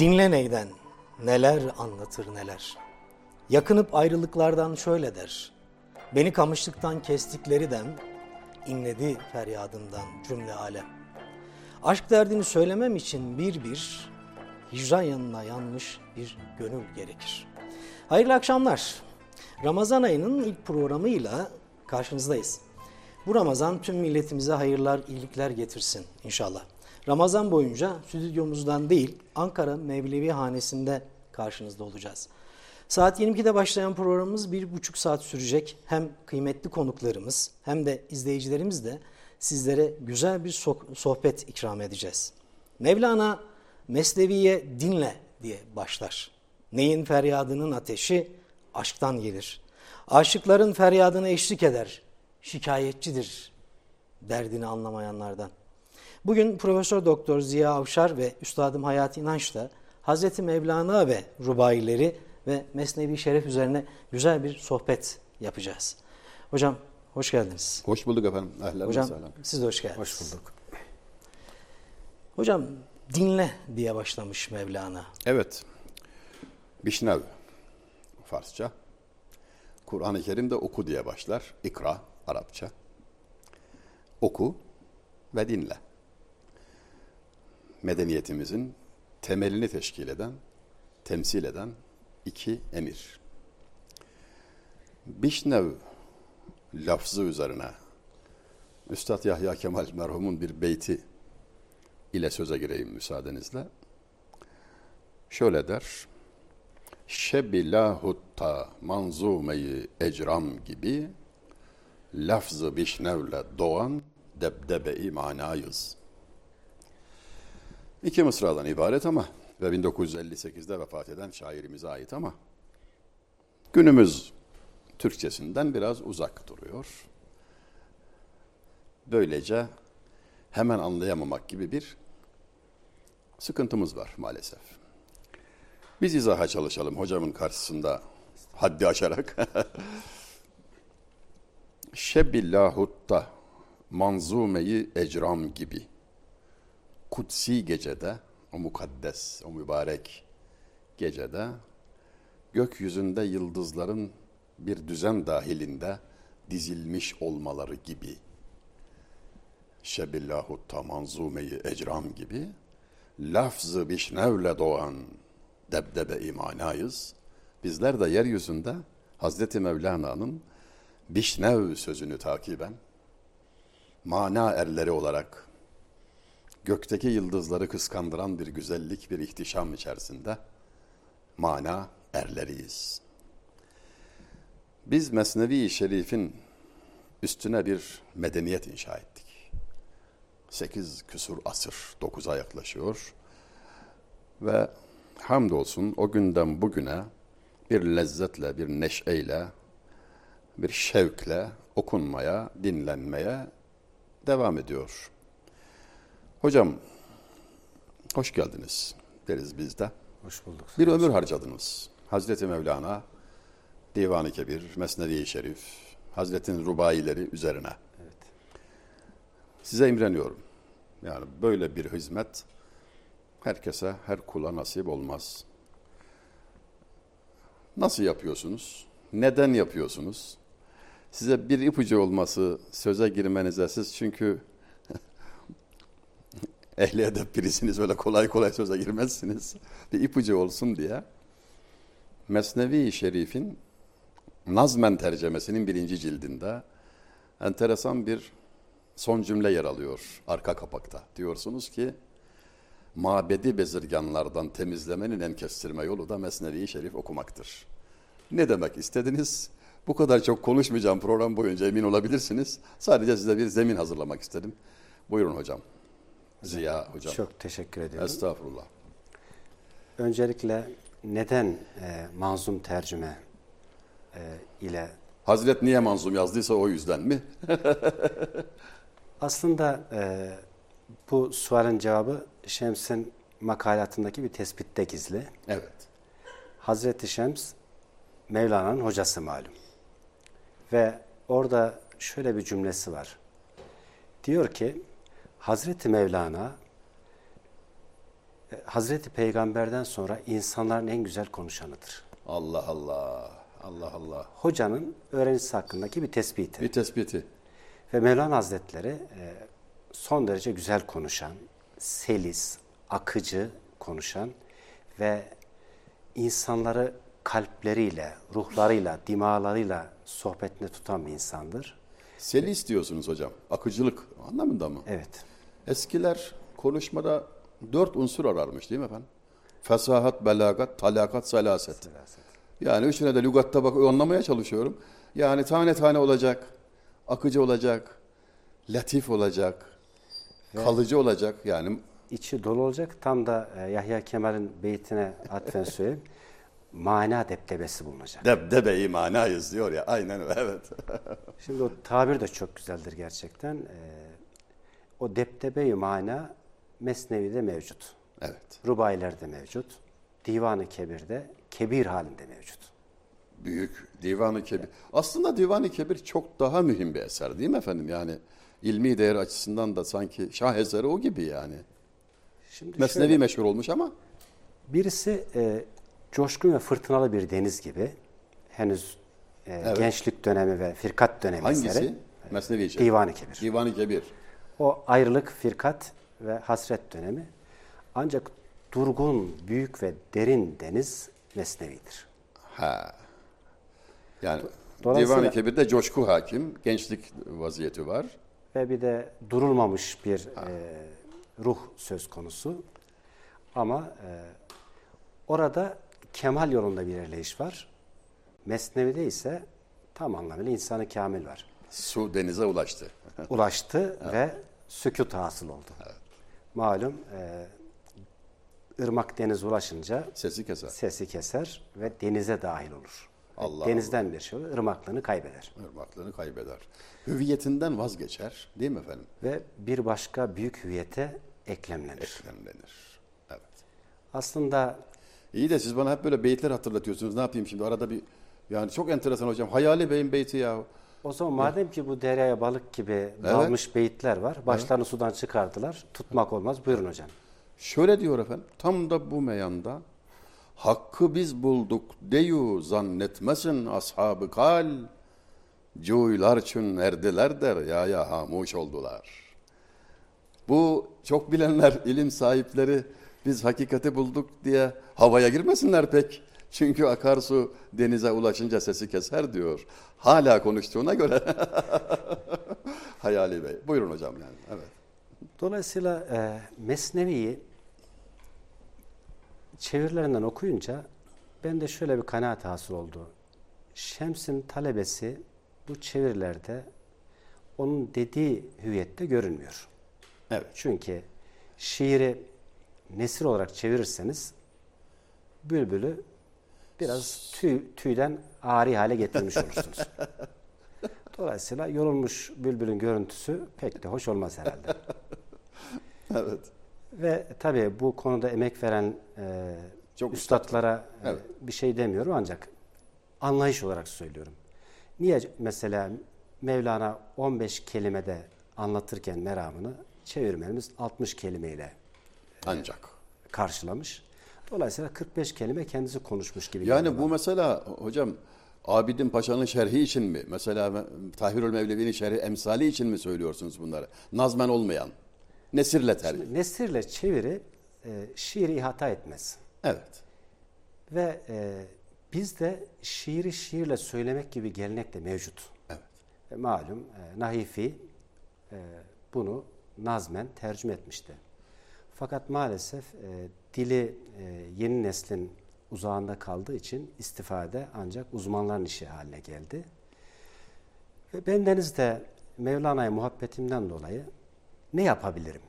Dinle neyden, neler anlatır neler. Yakınıp ayrılıklardan şöyle der. Beni kamışlıktan kestikleri dem, inledi feryadımdan cümle alem. Aşk derdini söylemem için bir bir, hicran yanına yanmış bir gönül gerekir. Hayırlı akşamlar. Ramazan ayının ilk programıyla karşınızdayız. Bu Ramazan tüm milletimize hayırlar, iyilikler getirsin inşallah. Ramazan boyunca stüdyomuzdan değil Ankara Mevlevi Hanesi'nde karşınızda olacağız. Saat 22'de başlayan programımız bir buçuk saat sürecek. Hem kıymetli konuklarımız hem de izleyicilerimiz de sizlere güzel bir sohbet ikram edeceğiz. Mevlana Mesnevi'ye dinle diye başlar. Neyin feryadının ateşi aşktan gelir. Aşıkların feryadına eşlik eder. Şikayetçidir derdini anlamayanlardan. Bugün Profesör Doktor Ziya Avşar ve Üstadım Hayati İnanç da Hazreti Mevlana ve Rubaileri ve Mesnevi Şeref üzerine güzel bir sohbet yapacağız. Hocam hoş geldiniz. Hoş bulduk efendim. Ahlan Hocam selam. siz de hoş geldiniz. Hoş bulduk. Hocam dinle diye başlamış Mevlana. Evet. Bişnev Farsça. Kur'an-ı Kerim'de oku diye başlar. İkra Arapça. Oku ve dinle medeniyetimizin temelini teşkil eden, temsil eden iki emir. Bişnev lafzı üzerine Üstad Yahya Kemal merhumun bir beyti ile söze gireyim müsaadenizle. Şöyle der. Şebi lahutta manzumeyi ecram gibi lafzı bişnevle doğan debdebe-i manayız. İki mısradan ibaret ama ve 1958'de vefat eden şairimize ait ama günümüz Türkçesinden biraz uzak duruyor. Böylece hemen anlayamamak gibi bir sıkıntımız var maalesef. Biz izaha çalışalım hocamın karşısında haddi aşarak. Şebillahutta manzumeyi ecram gibi kutsi gecede, o mukaddes, o mübarek gecede gökyüzünde yıldızların bir düzen dahilinde dizilmiş olmaları gibi şebillahu tamanzumeyi ecram gibi lafzı bişnevle doğan debdebe imanayız. Bizler de yeryüzünde Hazreti Mevlana'nın bişnev sözünü takiben mana erleri olarak gökteki yıldızları kıskandıran bir güzellik, bir ihtişam içerisinde mana erleriyiz. Biz Mesnevi Şerif'in üstüne bir medeniyet inşa ettik. Sekiz küsur asır, dokuza yaklaşıyor. Ve hamdolsun o günden bugüne bir lezzetle, bir neşeyle, bir şevkle okunmaya, dinlenmeye devam ediyor. Hocam, hoş geldiniz deriz biz de. Hoş bulduk. Bir ömür harcadınız. Hazreti Mevlana, Divan-ı Kebir, Mesnevi-i Şerif, Hazretin Rubaileri üzerine. Evet. Size imreniyorum. Yani böyle bir hizmet herkese, her kula nasip olmaz. Nasıl yapıyorsunuz? Neden yapıyorsunuz? Size bir ipucu olması söze girmenize siz çünkü ehli edep birisiniz öyle kolay kolay söze girmezsiniz. Bir ipucu olsun diye. Mesnevi Şerif'in Nazmen tercemesinin birinci cildinde enteresan bir son cümle yer alıyor arka kapakta. Diyorsunuz ki mabedi bezirganlardan temizlemenin en kestirme yolu da Mesnevi Şerif okumaktır. Ne demek istediniz? Bu kadar çok konuşmayacağım program boyunca emin olabilirsiniz. Sadece size bir zemin hazırlamak istedim. Buyurun hocam. Ziya hocam. Çok teşekkür ediyorum. Estağfurullah. Öncelikle neden e, manzum tercüme e, ile... Hazret niye manzum yazdıysa o yüzden mi? Aslında e, bu sualin cevabı Şems'in makalatındaki bir tespitte gizli. Evet. Hazreti Şems Mevlana'nın hocası malum. Ve orada şöyle bir cümlesi var. Diyor ki Hazreti Mevlana E, Hazreti Peygamber'den sonra insanların en güzel konuşanıdır. Allah Allah. Allah Allah. Hocanın öğrencisi hakkındaki bir tespiti. Bir tespiti. Ve Mevlana Hazretleri e, son derece güzel konuşan, selis, akıcı konuşan ve insanları kalpleriyle, ruhlarıyla, dimalarıyla sohbetine tutan bir insandır. Seli istiyorsunuz hocam. Akıcılık anlamında mı? Evet. Eskiler konuşmada dört unsur ararmış değil mi efendim? Fesahat, belagat, talakat, salaset. Yani üçüne de lügatta bak anlamaya çalışıyorum. Yani tane tane olacak, akıcı olacak, latif olacak, kalıcı olacak. Yani İçi dolu olacak. Tam da e, Yahya Kemal'in beytine atfen söyleyeyim. Mana deptebesi bulunacak. debdebe manayız diyor ya. Aynen evet. Şimdi o tabir de çok güzeldir gerçekten. Ee, o deptebe mana Mesnevi'de mevcut. evet. Rubailerde mevcut. Divan-ı Kebir'de kebir halinde mevcut. Büyük Divan-ı Kebir. Aslında Divan-ı Kebir çok daha mühim bir eser değil mi efendim? Yani ilmi değer açısından da sanki şah eseri o gibi yani. Şimdi Mesnevi şöyle, meşhur olmuş ama birisi e, coşkun ve fırtınalı bir deniz gibi. Henüz e, gençlik dönemi ve firkat dönemi hangisi? eseri. Mesnevi için. Divan-ı Kebir. Divan-ı Kebir. O ayrılık, firkat ve hasret dönemi. Ancak durgun, büyük ve derin deniz Mesnevi'dir. Ha. Yani Divan-ı Kebir'de coşku hakim, gençlik vaziyeti var. Ve bir de durulmamış bir e, ruh söz konusu. Ama e, orada kemal yolunda bir ilerleyiş var. Mesnevi'de ise tam anlamıyla insanı kamil var. Su denize ulaştı. Ulaştı ve sükut hasıl oldu. Malum e, ırmak denize ulaşınca Sesi keser. sesi keser ve denize dahil olur. Allah Denizden bir şey olur, ırmaklığını kaybeder. Irmaklığını kaybeder. Hüviyetinden vazgeçer. Değil mi efendim? Ve bir başka büyük hüviyete eklemlenir. Eklemlenir. Evet. Aslında İyi de siz bana hep böyle beyitler hatırlatıyorsunuz. Ne yapayım şimdi? Arada bir yani çok enteresan hocam. Hayali Bey'in beyti ya. O zaman madem ki bu deryaya balık gibi dalmış beyitler var, başlarını sudan çıkardılar, tutmak olmaz. Buyurun hocam. Şöyle diyor efendim. Tam da bu meyanda hakkı biz bulduk deyu zannetmesin ashabı kal. Cuylar çün erdiler der ya ya hamuş oldular. Bu çok bilenler, ilim sahipleri biz hakikati bulduk diye havaya girmesinler pek. Çünkü akarsu denize ulaşınca sesi keser diyor. Hala konuştuğuna göre. Hayali Bey. Buyurun hocam yani. Evet. Dolayısıyla e, Mesnevi'yi çevirilerinden okuyunca ben de şöyle bir kanaat hasıl oldu. Şems'in talebesi bu çevirilerde onun dediği hüviyette görünmüyor. Evet. Çünkü şiiri nesir olarak çevirirseniz bülbülü biraz tüy, tüyden ari hale getirmiş olursunuz. Dolayısıyla yorulmuş bülbülün görüntüsü pek de hoş olmaz herhalde. Evet. Ve tabii bu konuda emek veren e, Çok üstadlara e, Evet. bir şey demiyorum ancak anlayış olarak söylüyorum. Niye mesela Mevlana 15 kelimede anlatırken meramını çevirmenimiz 60 kelimeyle Ancak. karşılamış. Dolayısıyla 45 kelime kendisi konuşmuş gibi. Yani bu bana. mesela hocam Abidin Paşa'nın şerhi için mi? Mesela Tahirül Mevlevi'nin şerhi emsali için mi söylüyorsunuz bunları? Nazmen olmayan. Nesirle tercih. Nesirle çeviri e, şiiri ihata etmez. Evet. Ve e, bizde şiiri şiirle söylemek gibi gelenek de mevcut. Evet. E, malum e, Nahifi e, bunu nazmen tercüme etmişti. Fakat maalesef e, dili e, yeni neslin uzağında kaldığı için istifade ancak uzmanların işi haline geldi. Ve bendeniz de Mevlana'ya muhabbetimden dolayı ne yapabilirim?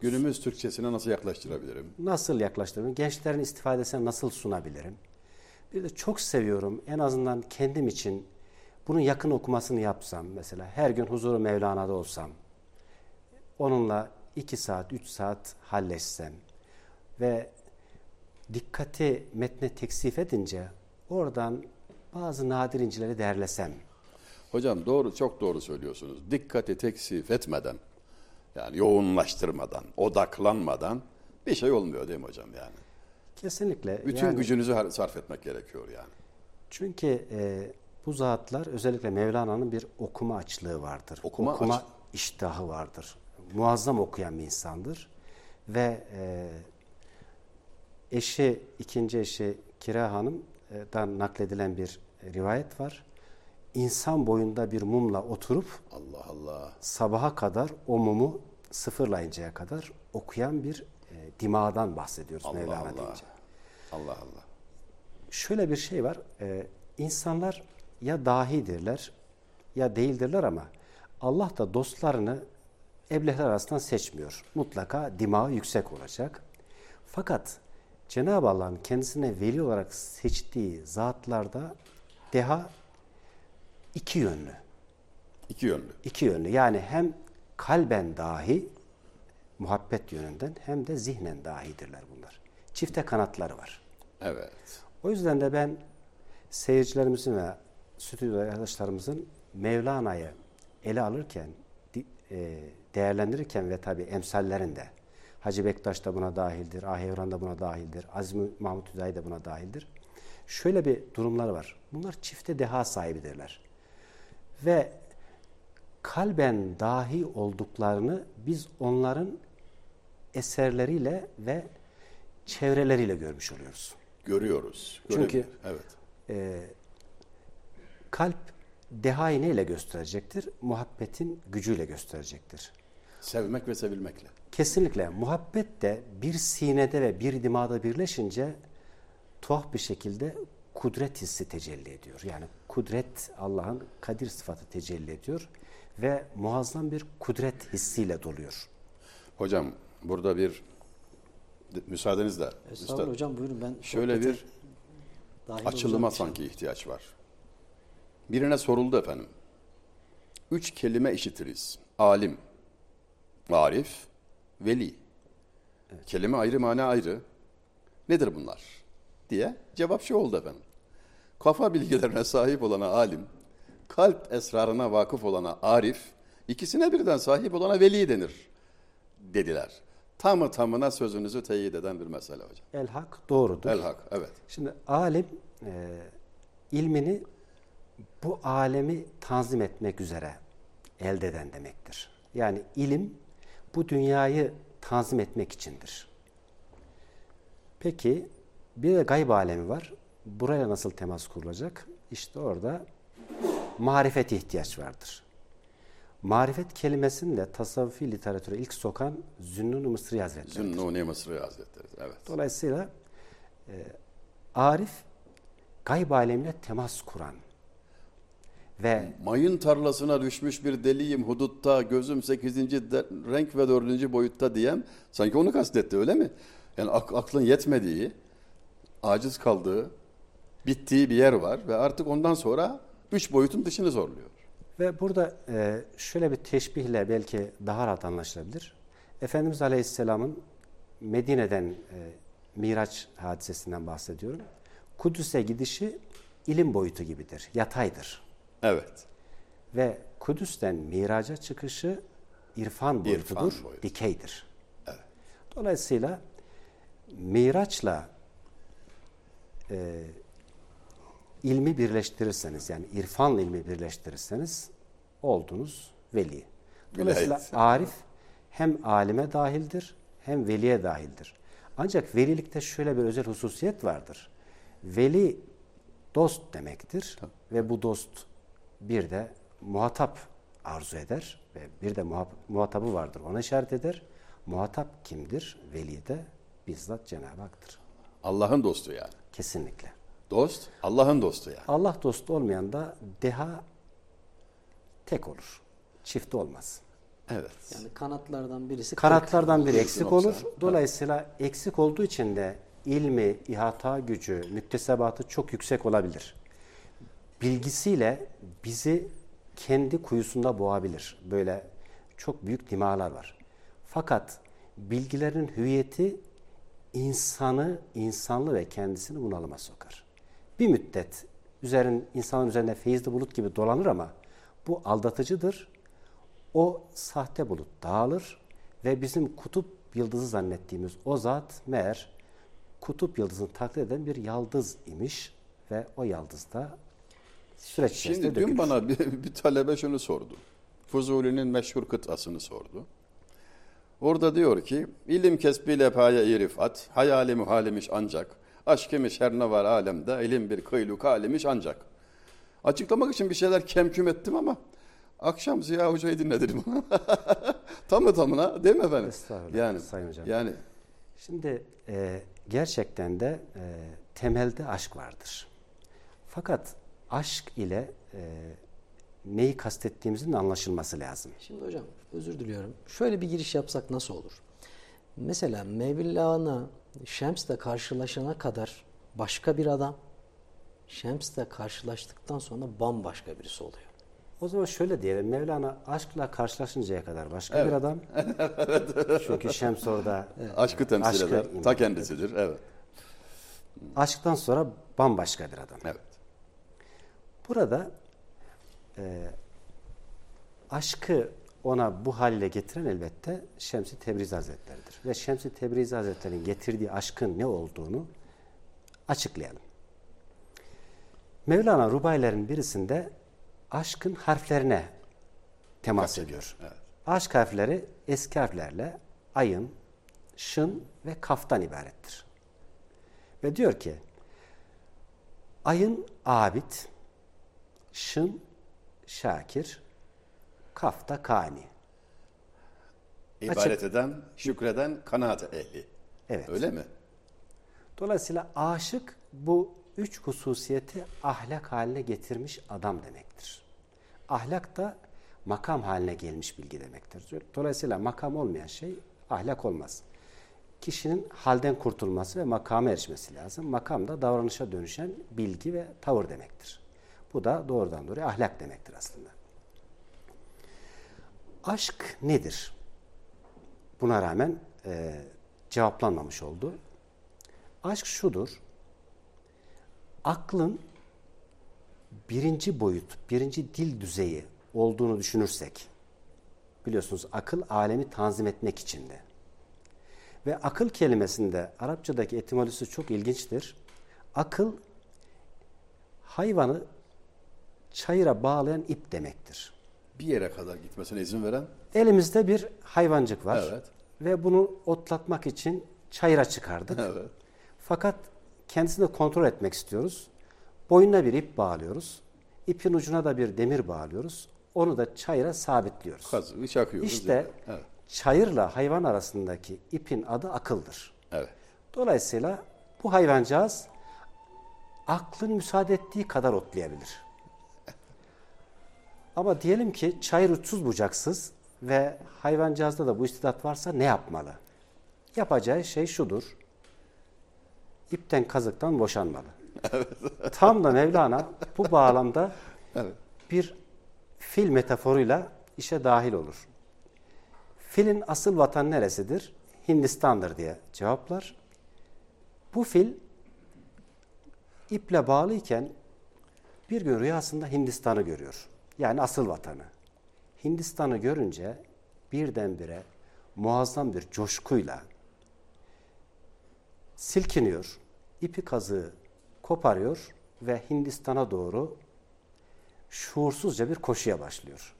Günümüz Türkçesine nasıl yaklaştırabilirim? Nasıl yaklaştırırım? Gençlerin istifadesine nasıl sunabilirim? Bir de çok seviyorum. En azından kendim için bunun yakın okumasını yapsam mesela her gün huzuru Mevlana'da olsam onunla iki saat, üç saat halleşsem ve dikkati metne teksif edince oradan bazı nadir incileri derlesem. Hocam doğru çok doğru söylüyorsunuz. Dikkati teksif etmeden yani yoğunlaştırmadan, odaklanmadan bir şey olmuyor değil mi hocam yani? Kesinlikle. Bütün Yani- gücünüzü sarf etmek gerekiyor yani. Çünkü e, bu zatlar özellikle Mevlana'nın bir okuma açlığı vardır. Okuma aç- iştahı vardır. Muazzam okuyan bir insandır. Ve e, eşi, ikinci eşi Kira Hanım'dan nakledilen bir rivayet var. İnsan boyunda bir mumla oturup Allah Allah. sabaha kadar o mumu sıfırlayıncaya kadar okuyan bir e, dimağdan bahsediyoruz Allah Mevlana Allah. deyince. Allah Allah. Şöyle bir şey var. e, insanlar ya dahidirler ya değildirler ama Allah da dostlarını eblehler arasından seçmiyor. Mutlaka dimağı yüksek olacak. Fakat Cenab-ı Allah'ın kendisine veli olarak seçtiği zatlarda deha iki yönlü. İki yönlü. İki yönlü. Yani hem kalben dahi muhabbet yönünden hem de zihnen dahidirler bunlar. Çifte kanatları var. Evet. O yüzden de ben seyircilerimizin ve stüdyo arkadaşlarımızın Mevlana'yı ele alırken, e, değerlendirirken ve tabi emsallerinde Hacı Bektaş da buna dahildir, Ahevran da buna dahildir, Azmi Mahmut Hüdayi de buna dahildir. Şöyle bir durumlar var. Bunlar çifte deha sahibidirler. Ve kalben dahi olduklarını biz onların eserleriyle ve çevreleriyle görmüş oluyoruz. Görüyoruz. Çünkü- Görev- evet. Kalp dehayı neyle gösterecektir? Muhabbetin gücüyle gösterecektir. Sevmek ve sevilmekle. Kesinlikle muhabbet de bir sinede ve bir dimağda birleşince tuhaf bir şekilde kudret hissi tecelli ediyor. Yani kudret Allah'ın kadir sıfatı tecelli ediyor ve muazzam bir kudret hissiyle doluyor. Hocam burada bir müsaadenizle Estağfurullah hocam buyurun ben şöyle bir açılıma sanki ihtiyaç var. Birine soruldu efendim. Üç kelime işitiriz. Alim, arif, veli. Kelime ayrı, mana ayrı. Nedir bunlar? Diye cevap şu oldu efendim. Kafa bilgilerine sahip olana alim, kalp esrarına vakıf olana arif, ikisine birden sahip olana veli denir dediler. Tamı tamına sözünüzü teyit eden bir mesele hocam. El hak doğrudur. El hak, evet. Şimdi alim e, ilmini bu alemi tanzim etmek üzere elde eden demektir. Yani ilim bu dünyayı tanzim etmek içindir. Peki bir de gayb alemi var. Buraya nasıl temas kurulacak? İşte orada marifet ihtiyaç vardır. Marifet kelimesini de tasavvufi literatüre ilk sokan Zünnun-u Mısri Hazretleri. Zünnuni Mısri Hazretleri, evet. Dolayısıyla e, Arif gayb alemine temas kuran ve Mayın tarlasına düşmüş bir deliyim hudutta, gözüm 8. de- renk ve 4. boyutta diyen sanki onu kastetti öyle mi? Yani ak- aklın yetmediği, aciz kaldığı, bittiği bir yer var ve artık ondan sonra üç boyutun dışını zorluyor. ve burada e, şöyle bir teşbihle belki daha rahat anlaşılabilir. Efendimiz Aleyhisselam'ın Medine'den e, Miraç hadisesinden bahsediyorum. Kudüs'e gidişi ilim boyutu gibidir, yataydır. Evet. Ve Kudüs'ten miraca çıkışı irfan boyutudur, İrfan boyutu. dikeydir. Evet. Dolayısıyla miraçla e, ilmi birleştirirseniz yani irfanla ilmi birleştirirseniz oldunuz veli. Dolayısıyla Vilayet. arif hem alime dahildir hem veliye dahildir. Ancak velilikte şöyle bir özel hususiyet vardır. Veli dost demektir ve bu dost bir de muhatap arzu eder ve bir de muhatabı vardır ona işaret eder. Muhatap kimdir? Veli de bizzat Cenab-ı Hak'tır. Allah'ın dostu yani. Kesinlikle. Dost, Allah'ın dostu yani. Allah dostu olmayan da deha tek olur. Çift olmaz. Evet. Yani kanatlardan birisi Kanatlardan biri Birisi eksik olur. Dolayısıyla eksik olduğu için de ilmi, ihata gücü, müktesebatı çok yüksek olabilir. Bilgisiyle bizi kendi kuyusunda boğabilir. Böyle çok büyük dimalar var. Fakat bilgilerin hüviyeti insanı, insanlı ve kendisini bunalıma sokar. Bir müddet üzerin, insanın üzerinde feyizli bulut gibi dolanır ama bu aldatıcıdır. O sahte bulut dağılır ve bizim kutup yıldızı zannettiğimiz o zat meğer kutup yıldızını taklit eden bir yıldız imiş ve o yıldız da süreç içerisinde Şimdi dün dökülür. bana bir, bir talebe şunu sordu. Fuzuli'nin meşhur kıtasını sordu. Orada diyor ki, ilim kesbiyle paye rifat, hayali muhalimiş ancak, aşk imiş her ne var alemde, ilim bir kıyluk halimiş ancak. Açıklamak için bir şeyler kemküm ettim ama akşam Ziya Hoca'yı dinledim. Tamı tamına değil mi efendim? Estağfurullah, Yani, Sayın Hocam. Yani Şimdi e, gerçekten de e, temelde aşk vardır. Fakat aşk ile e, neyi kastettiğimizin de anlaşılması lazım. Şimdi hocam özür diliyorum. Şöyle bir giriş yapsak nasıl olur? Mesela Mevlana Şems'le karşılaşana kadar başka bir adam, Şems'le karşılaştıktan sonra bambaşka birisi oluyor. O zaman şöyle diyelim, Mevlana aşkla karşılaşıncaya kadar başka bir adam. Çünkü Şems orada aşkı temsil Aşkı eder. Ta kendisidir. Evet. aşktan sonra bambaşka bir adam. Evet. Burada e, aşkı ona bu haliyle getiren elbette Şems-i Tebrizi Hazretleri'dir. Ve Şems-i Tebrizi Hazretleri'nin getirdiği aşkın ne olduğunu açıklayalım. Mevlana Rubaylerin birisinde aşkın harflerine temas ediyor. Aşk harfleri eski harflerle ayın, şın ve kaftan ibarettir. Ve diyor ki, ayın abid, şın şakir, kafta kani. İbadet eden, şükreden kanaat ehli. Evet. Öyle mi? Dolayısıyla aşık bu üç hususiyeti ahlak haline getirmiş adam demektir. Ahlak da makam haline gelmiş bilgi demektir. Dolayısıyla makam olmayan şey ahlak olmaz. Kişinin halden kurtulması ve makama erişmesi lazım. Makam da davranışa dönüşen bilgi ve tavır demektir. Bu da doğrudan doğruya ahlak demektir aslında. Aşk nedir? Buna rağmen e, cevaplanmamış oldu. Aşk şudur. Aklın birinci boyut, birinci dil düzeyi olduğunu düşünürsek, biliyorsunuz akıl alemi tanzim etmek içinde. Ve akıl kelimesinde Arapçadaki etimolojisi çok ilginçtir. Akıl hayvanı çayıra bağlayan ip demektir. Bir yere kadar gitmesine izin veren Elimizde bir hayvancık var. Evet. Ve bunu otlatmak için çayıra çıkardık. Evet. Fakat kendisini kontrol etmek istiyoruz. Boynuna bir ip bağlıyoruz. İpin ucuna da bir demir bağlıyoruz. Onu da çayıra sabitliyoruz. kazığı çakıyoruz. İşte yani. Evet. çayırla hayvan arasındaki ipin adı akıldır. Evet. Dolayısıyla bu hayvancağız aklın müsaade ettiği kadar otlayabilir. Ama diyelim ki çayır uçsuz bucaksız ve hayvancağızda da bu istidat varsa ne yapmalı? Yapacağı şey şudur. İpten kazıktan boşanmalı. Tam da Mevlana bu bağlamda bir fil metaforuyla işe dahil olur. Filin asıl vatan neresidir? Hindistan'dır diye cevaplar. Bu fil iple bağlıyken bir gün rüyasında Hindistan'ı görüyor. Yani asıl vatanı. Hindistan'ı görünce birdenbire muazzam bir coşkuyla silkiniyor, ipi kazığı koparıyor ve Hindistan'a doğru şuursuzca bir koşuya başlıyor.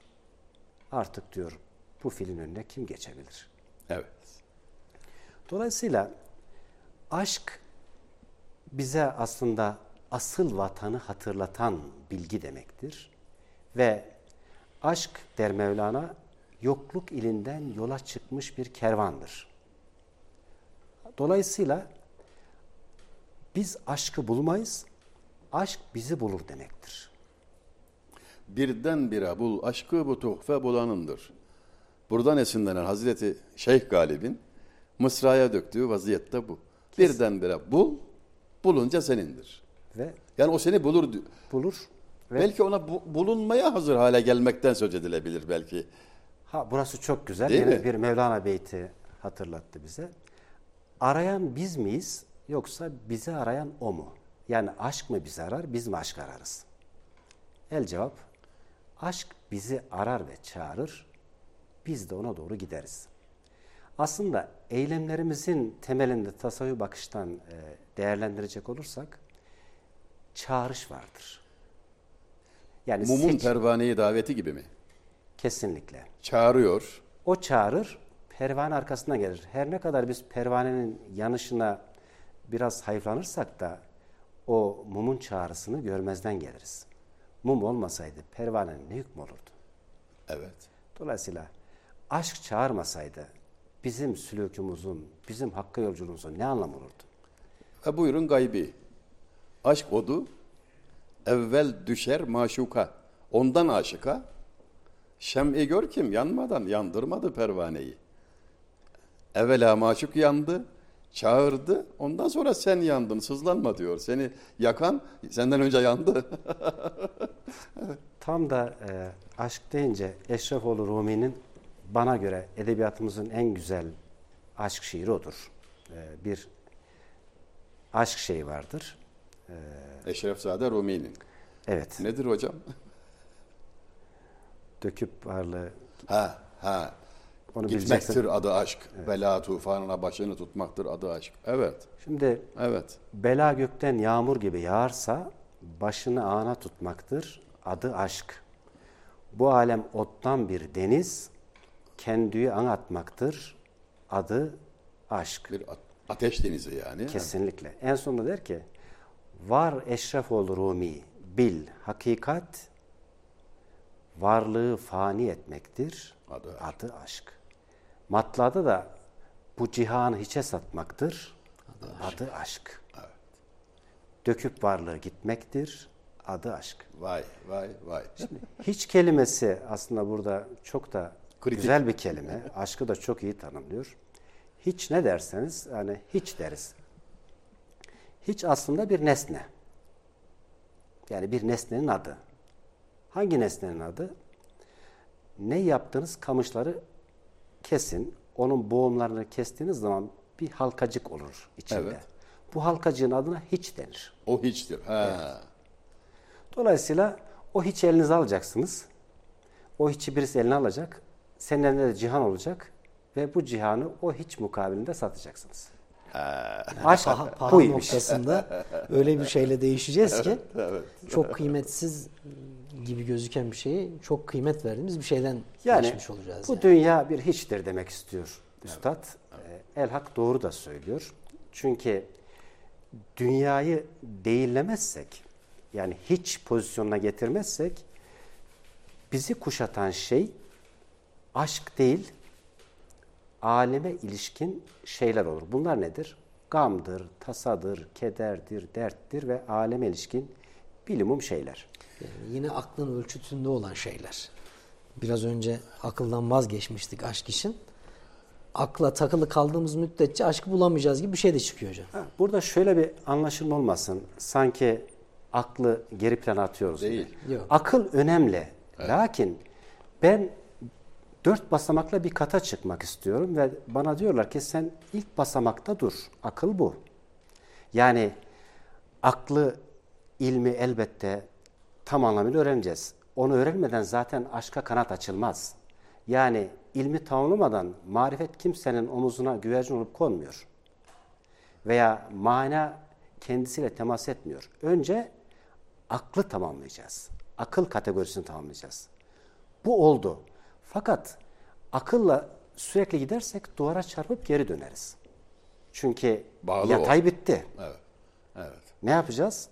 Artık diyor bu filin önüne kim geçebilir? Evet. Dolayısıyla aşk bize aslında asıl vatanı hatırlatan bilgi demektir. Ve aşk der Mevlana yokluk ilinden yola çıkmış bir kervandır. Dolayısıyla biz aşkı bulmayız, aşk bizi bulur demektir. Birden bire bul aşkı bu tuhfe bulanındır. Buradan esinlenen Hazreti Şeyh Galib'in Mısra'ya döktüğü vaziyette bu. Birden bire bul, bulunca senindir. Ve Yani o seni bulur. bulur. Ve Belki ona bu- bulunmaya hazır hale gelmekten söz edilebilir belki. Ha burası çok güzel. Değil Yine mi? bir Mevlana beyti hatırlattı bize. Arayan biz miyiz yoksa bizi arayan o mu? Yani aşk mı bizi arar, biz mi aşk ararız? El cevap, aşk bizi arar ve çağırır, biz de ona doğru gideriz. Aslında eylemlerimizin temelinde tasavvuf bakıştan e, değerlendirecek olursak çağrış vardır. Yani Mumun seç- pervaneyi daveti gibi mi? kesinlikle. Çağırıyor. O çağırır, pervane arkasına gelir. Her ne kadar biz pervanenin yanışına biraz hayıflanırsak da o mumun çağrısını görmezden geliriz. Mum olmasaydı pervanenin ne hükmü olurdu? Evet. Dolayısıyla aşk çağırmasaydı bizim sülükümüzün, bizim hakka yolculuğumuzun ne anlamı olurdu? Ve buyurun gaybi. Aşk odu evvel düşer maşuka. Ondan aşıka. Şem'i gör kim yanmadan yandırmadı pervaneyi. Evvela maşuk yandı, çağırdı. Ondan sonra sen yandın, sızlanma diyor. Seni yakan senden önce yandı. Tam da e, aşk deyince Eşrefoğlu Rumi'nin bana göre edebiyatımızın en güzel aşk şiiri odur. E, bir aşk şeyi vardır. Eşrefzade Rumi'nin. Evet, Nedir hocam? döküp varlığı Ha ha. Onu Gitmektir bileceksin. adı aşk. Bela tufanına başını tutmaktır adı aşk. Evet. Şimdi Evet. bela gökten yağmur gibi yağarsa başını ağına tutmaktır. Adı aşk. Bu alem ottan bir deniz, kendiyi an atmaktır. Adı aşk. Bir ateş denizi yani. Kesinlikle. En sonunda der ki, var Eşrefoğlu Rumi, bil, hakikat, varlığı fani etmektir. Adı aşk. Adı aşk. Matlada da bu cihanı hiçe satmaktır. Adı aşk. Döküp varlığı gitmektir. Adı aşk. Vay vay vay. Hiç kelimesi aslında burada çok da Kritik. güzel bir kelime. Aşkı da çok iyi tanımlıyor. Hiç ne derseniz hani hiç deriz. Hiç aslında bir nesne. Yani bir nesnenin adı. Hangi nesnenin adı? Ne yaptığınız kamışları kesin. Onun boğumlarını kestiğiniz zaman bir halkacık olur içinde. Evet. Bu halkacığın adına hiç denir. O hiçtir. Ha. Dolayısıyla o hiç elinize alacaksınız. O hiçi birisi eline alacak. Senin elinde de cihan olacak. Ve bu cihanı o hiç mukabilinde satacaksınız. Aşk Paha, paha noktasında öyle bir şeyle değişeceğiz ki çok kıymetsiz gibi gözüken bir şeyi çok kıymet verdiğimiz bir şeyden Yani geçmiş olacağız. bu yani. dünya bir hiçtir demek istiyor Üstad. Ee, Elhak doğru da söylüyor. Çünkü dünyayı değillemezsek, yani hiç pozisyonuna getirmezsek, bizi kuşatan şey aşk değil, aleme ilişkin şeyler olur. Bunlar nedir? Gamdır, tasadır, kederdir, derttir ve aleme ilişkin bilimum şeyler. Yani yine aklın ölçütünde olan şeyler. Biraz önce akıldan vazgeçmiştik aşk için. Akla takılı kaldığımız müddetçe aşkı bulamayacağız gibi bir şey de çıkıyor hocam. Ha, Burada şöyle bir anlaşılma olmasın. Sanki aklı geri plana atıyoruz. gibi. Değil. Yok. Akıl önemli. Lakin ben dört basamakla bir kata çıkmak istiyorum ve bana diyorlar ki sen ilk basamakta dur. Akıl bu. Yani aklı, ilmi elbette tam anlamıyla öğreneceğiz. Onu öğrenmeden zaten aşka kanat açılmaz. Yani ilmi tamamlamadan marifet kimsenin omuzuna güvercin olup konmuyor veya mana kendisiyle temas etmiyor. Önce aklı tamamlayacağız. Akıl kategorisini tamamlayacağız. Bu oldu. Fakat akılla sürekli gidersek duvara çarpıp geri döneriz. Çünkü Bağlı yatay o. bitti. Evet. Evet. Ne yapacağız?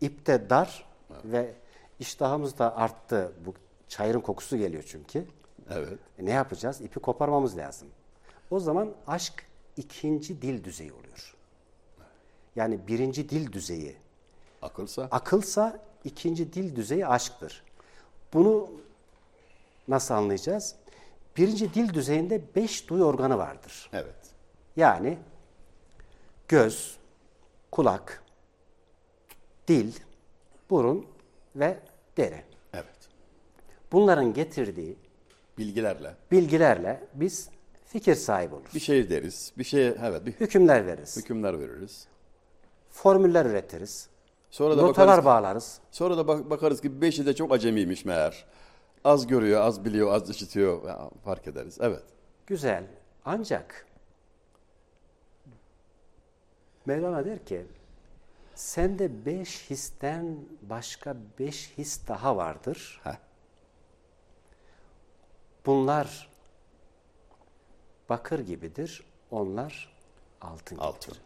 İpte dar ve iştahımız da arttı. Bu çayırın kokusu geliyor çünkü. Evet. E ne yapacağız? İpi koparmamız lazım. O zaman aşk ikinci dil düzeyi oluyor. Yani birinci dil düzeyi Akılsa akılsa ikinci dil düzeyi aşktır. Bunu nasıl anlayacağız? Birinci dil düzeyinde beş duyu organı vardır. evet. Yani göz, kulak, dil, burun ve deri. Evet. Bunların getirdiği Bilgilerle bilgilerle biz fikir sahibi oluruz. bir şey deriz. Bir şey evet bir Hükümler veririz. hükümler veririz. Formüller üretiriz. Sonra da Notalar bakarız. bağlarız. Sonra da bak- bakarız ki beşi de çok acemiymiş meğer. Az görüyor, az biliyor, az işitiyor. Fark ederiz. Evet. Güzel. Ancak Mevlana der ki sende beş histen başka beş his daha vardır. Heh. Bunlar bakır gibidir. Onlar altın gibidir. Altın.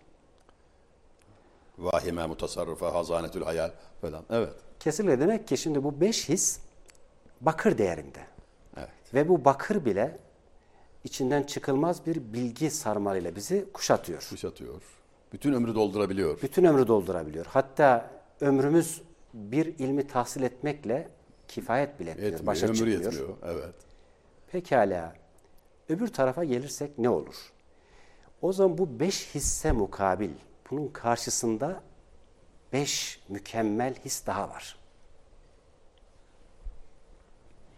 Vahime, mutasarrufa, hazanetül hayal falan. Evet. Kesinlikle demek ki şimdi bu beş his bakır değerinde. Evet. Ve bu bakır bile içinden çıkılmaz bir bilgi sarmalıyla bizi kuşatıyor. Kuşatıyor. Bütün ömrü doldurabiliyor. Bütün ömrü doldurabiliyor. Hatta ömrümüz bir ilmi tahsil etmekle kifayet bile etmiyor. Etmiyor, Başa ömür çıkmıyor. yetmiyor. Evet. Pekala. Öbür tarafa gelirsek ne olur? O zaman bu beş hisse mukabil, bunun karşısında beş mükemmel his daha var.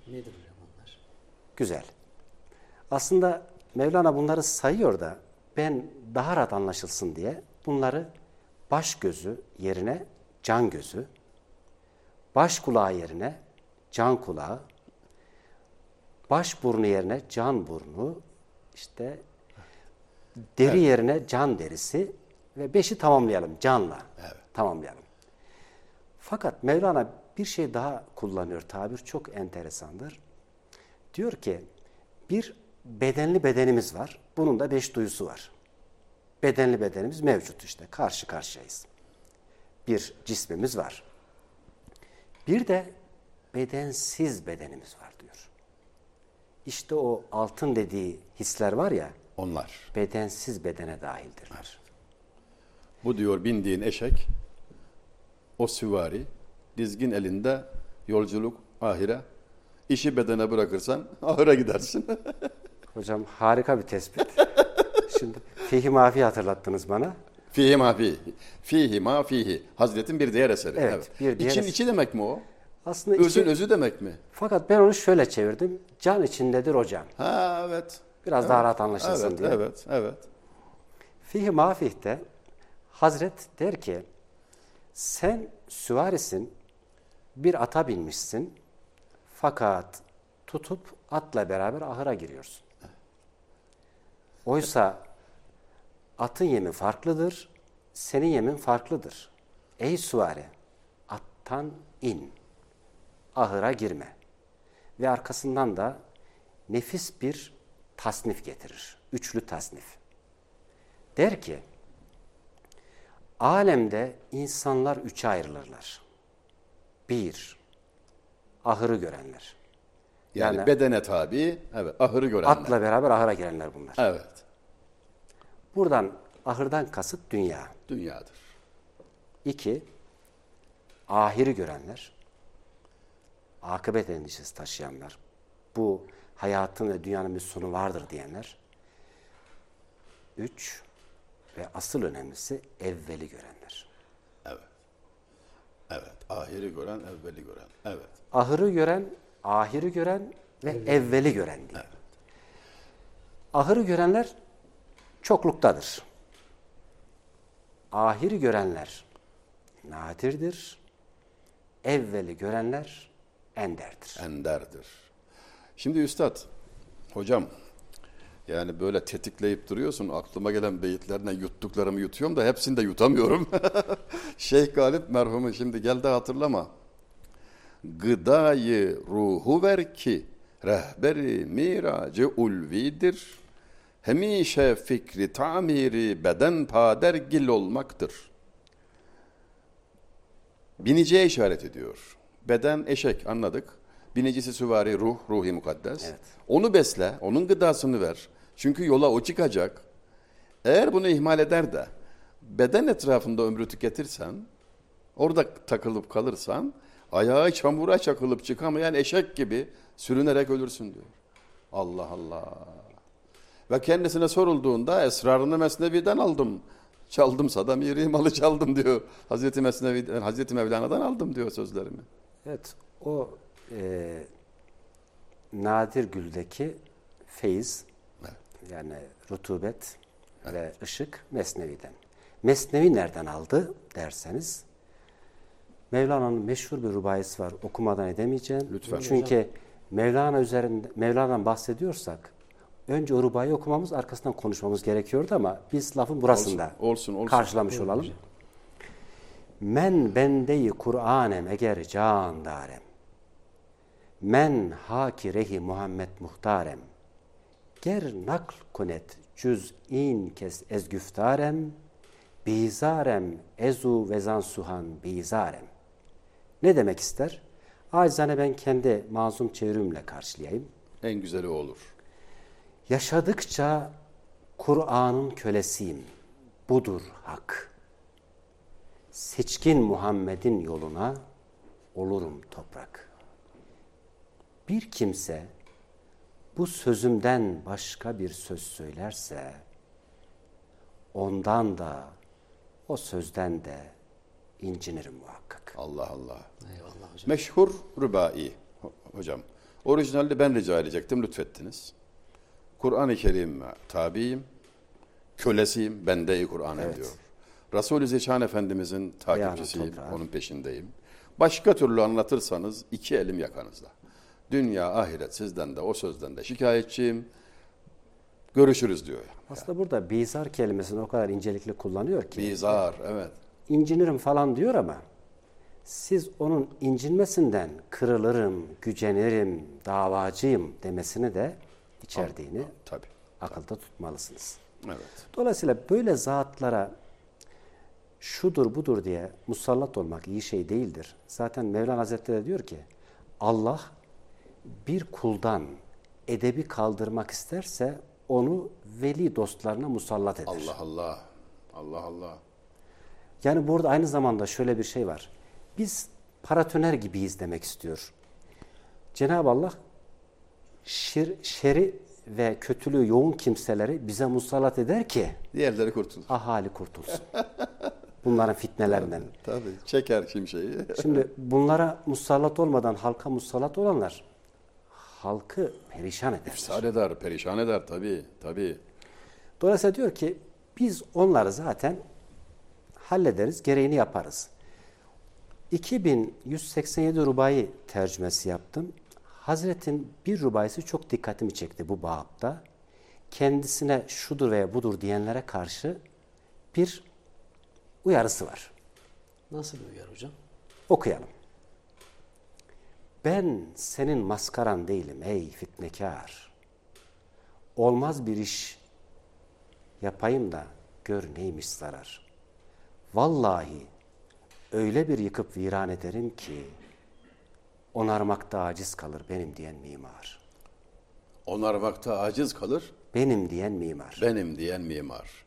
Nedir hocam onlar? Güzel. Aslında Mevlana bunları sayıyor da ben daha rahat anlaşılsın diye bunları baş gözü yerine can gözü, baş kulağı yerine can kulağı, baş burnu yerine can burnu, işte deri yerine can derisi ve beşi tamamlayalım canla. Tamamlayalım. Fakat Mevlana bir şey daha kullanıyor tabir çok enteresandır. Diyor ki bir bedenli bedenimiz var. Bunun da beş duyusu var. Bedenli bedenimiz mevcut işte. Karşı karşıyayız. Bir cismimiz var. Bir de bedensiz bedenimiz var diyor. İşte o altın dediği hisler var ya Onlar. bedensiz bedene dahildirler. Bu diyor bindiğin eşek, o süvari, dizgin elinde yolculuk ahire. İşi bedene bırakırsan ahire gidersin. Hocam harika bir tespit. Şimdi fihi mafi hatırlattınız bana. fihi ma fihi. Ma fihi. Hazretin bir diğer eseri. Evet, bir diğer İçin eser. içi demek mi o? Aslında Özün içi- özü demek mi? fakat ben onu şöyle çevirdim. Can içindedir o can. Ha evet. Biraz daha rahat anlaşılsın evet, diye. Evet, evet. Fihi mafihte Hazret der ki sen süvarisin bir ata binmişsin fakat tutup atla beraber ahıra giriyorsun. Oysa atın yemi farklıdır, senin yemin farklıdır. Ey süvari, attan in, ahıra girme. Ve arkasından da nefis bir tasnif getirir, üçlü tasnif. Der ki, alemde insanlar üçe ayrılırlar. Bir, ahırı görenler. Yani, Yani- bedene tabi, evet, ahırı görenler. Atla beraber ahıra girenler bunlar. Evet, Buradan ahırdan kasıt dünya. dünyadır. İki, ahiri görenler. Akıbet endişesi taşıyanlar. Bu hayatın ve dünyanın bir sonu vardır diyenler. Üç, ve asıl önemlisi evveli görenler. Evet. Evet, ahiri gören, evveli gören. Evet. Ahırı gören, ahiri gören ve evveli gören diye. Ahırı görenler çokluktadır. Ahiri görenler nadirdir. Evveli görenler enderdir. enderdir. Şimdi üstad, hocam yani böyle tetikleyip duruyorsun. Aklıma gelen beyitlerine yuttuklarımı yutuyorum da hepsini de yutamıyorum. Şeyh Galip merhumu şimdi gel de hatırlama. Gıdayı ruhu ver ki rehberi miracı ulvidir. Hemişe fikri tamiri beden pader gil olmaktır. Biniciye işaret ediyor. Beden eşek anladık. Binicisi süvari ruh, ruhi mukaddes. Evet. Onu besle, onun gıdasını ver. Çünkü yola o çıkacak. Eğer bunu ihmal eder de beden etrafında ömrü tüketirsen, orada takılıp kalırsan, ayağı çamura çakılıp çıkamayan eşek gibi sürünerek ölürsün diyor. Allah Allah. Ve kendisine sorulduğunda esrarını Mesnevi'den aldım. Çaldımsa da miri malı çaldım diyor. Hazreti Mesnevi'den, Hazreti Mevlana'dan aldım diyor sözlerimi. Evet, o e, nadir güldeki feyiz, yani rutubet ve ışık Mesnevi'den. Mesnevi nereden aldı derseniz, Mevlana'nın meşhur bir rubayesi var, okumadan edemeyeceğim. Lütfen. Çünkü Mevlana üzerinde, Mevlana'dan bahsediyorsak, önce o rubayı okumamız arkasından konuşmamız gerekiyordu ama biz lafın burasında Olsun, olsun, olsun. karşılamış olalım. Men bendeyi Kur'anem eğer can darem. Men haki rehi Muhammed muhtarem. Ger nakl kunet cüz in kes ez güftarem. Bizarem ezu vezan suhan bizarem. Ne demek ister? Acizane ben kendi mazlum çevirimle karşılayayım. En güzeli olur. Yaşadıkça Kur'an'ın kölesiyim. Budur hak. Seçkin Muhammed'in yoluna olurum toprak. Bir kimse bu sözümden başka bir söz söylerse ondan da o sözden de incinirim muhakkak. Allah Allah. Eyvallah hocam. Meşhur Rübai ho- hocam. Orijinalde ben rica edecektim, lütfettiniz. Kur'an-ı Kerim'e tabiyim, kölesiyim, bende-i Kur'an'ım diyor. Resul-i Zişan Efendimizin takipçisiyim, onun peşindeyim. Başka türlü anlatırsanız iki elim yakanızda. Dünya, ahiret sizden de o sözden de şikayetçiyim. Görüşürüz diyor. Aslında burada bizar kelimesini o kadar incelikli kullanıyor ki. Bizar, evet. incinirim falan diyor ama siz onun incinmesinden kırılırım, gücenirim, davacıyım demesini de içerdiğini Tabii. akılda tutmalısınız. Evet. Dolayısıyla böyle zatlara şudur budur diye musallat olmak iyi şey değildir. Zaten Mevlana Hazretleri de diyor ki Allah bir kuldan edebi kaldırmak isterse onu veli dostlarına musallat eder. Allah Allah. Allah Allah. Yani burada aynı zamanda şöyle bir şey var. Biz paratoner gibiyiz demek istiyor. Cenab-ı Allah şir, şeri ve kötülüğü yoğun kimseleri bize musallat eder ki Diğerleri kurtulur. ahali kurtulsun. Bunların fitnelerinden. Tabii. Çeker şimşeği. Şimdi bunlara musallat olmadan halka musallat olanlar halkı perişan eder. İfsad eder, perişan eder tabii. Tabii. Dolayısıyla diyor ki biz onları zaten hallederiz, gereğini yaparız. 2187 rubayı tercümesi yaptım. Hazretin bir rubayısı çok dikkatimi çekti bu babda. Kendisine şudur veya budur diyenlere karşı bir uyarısı var. Nasıl bir uyar hocam? Okuyalım. Ben senin maskaran değilim ey fitnekar. Olmaz bir iş yapayım da gör neymiş zarar. Vallahi öyle bir yıkıp viran ederim ki onarmakta aciz kalır benim diyen mimar. Onarmakta aciz kalır, Benim diyen mimar. benim diyen mimar.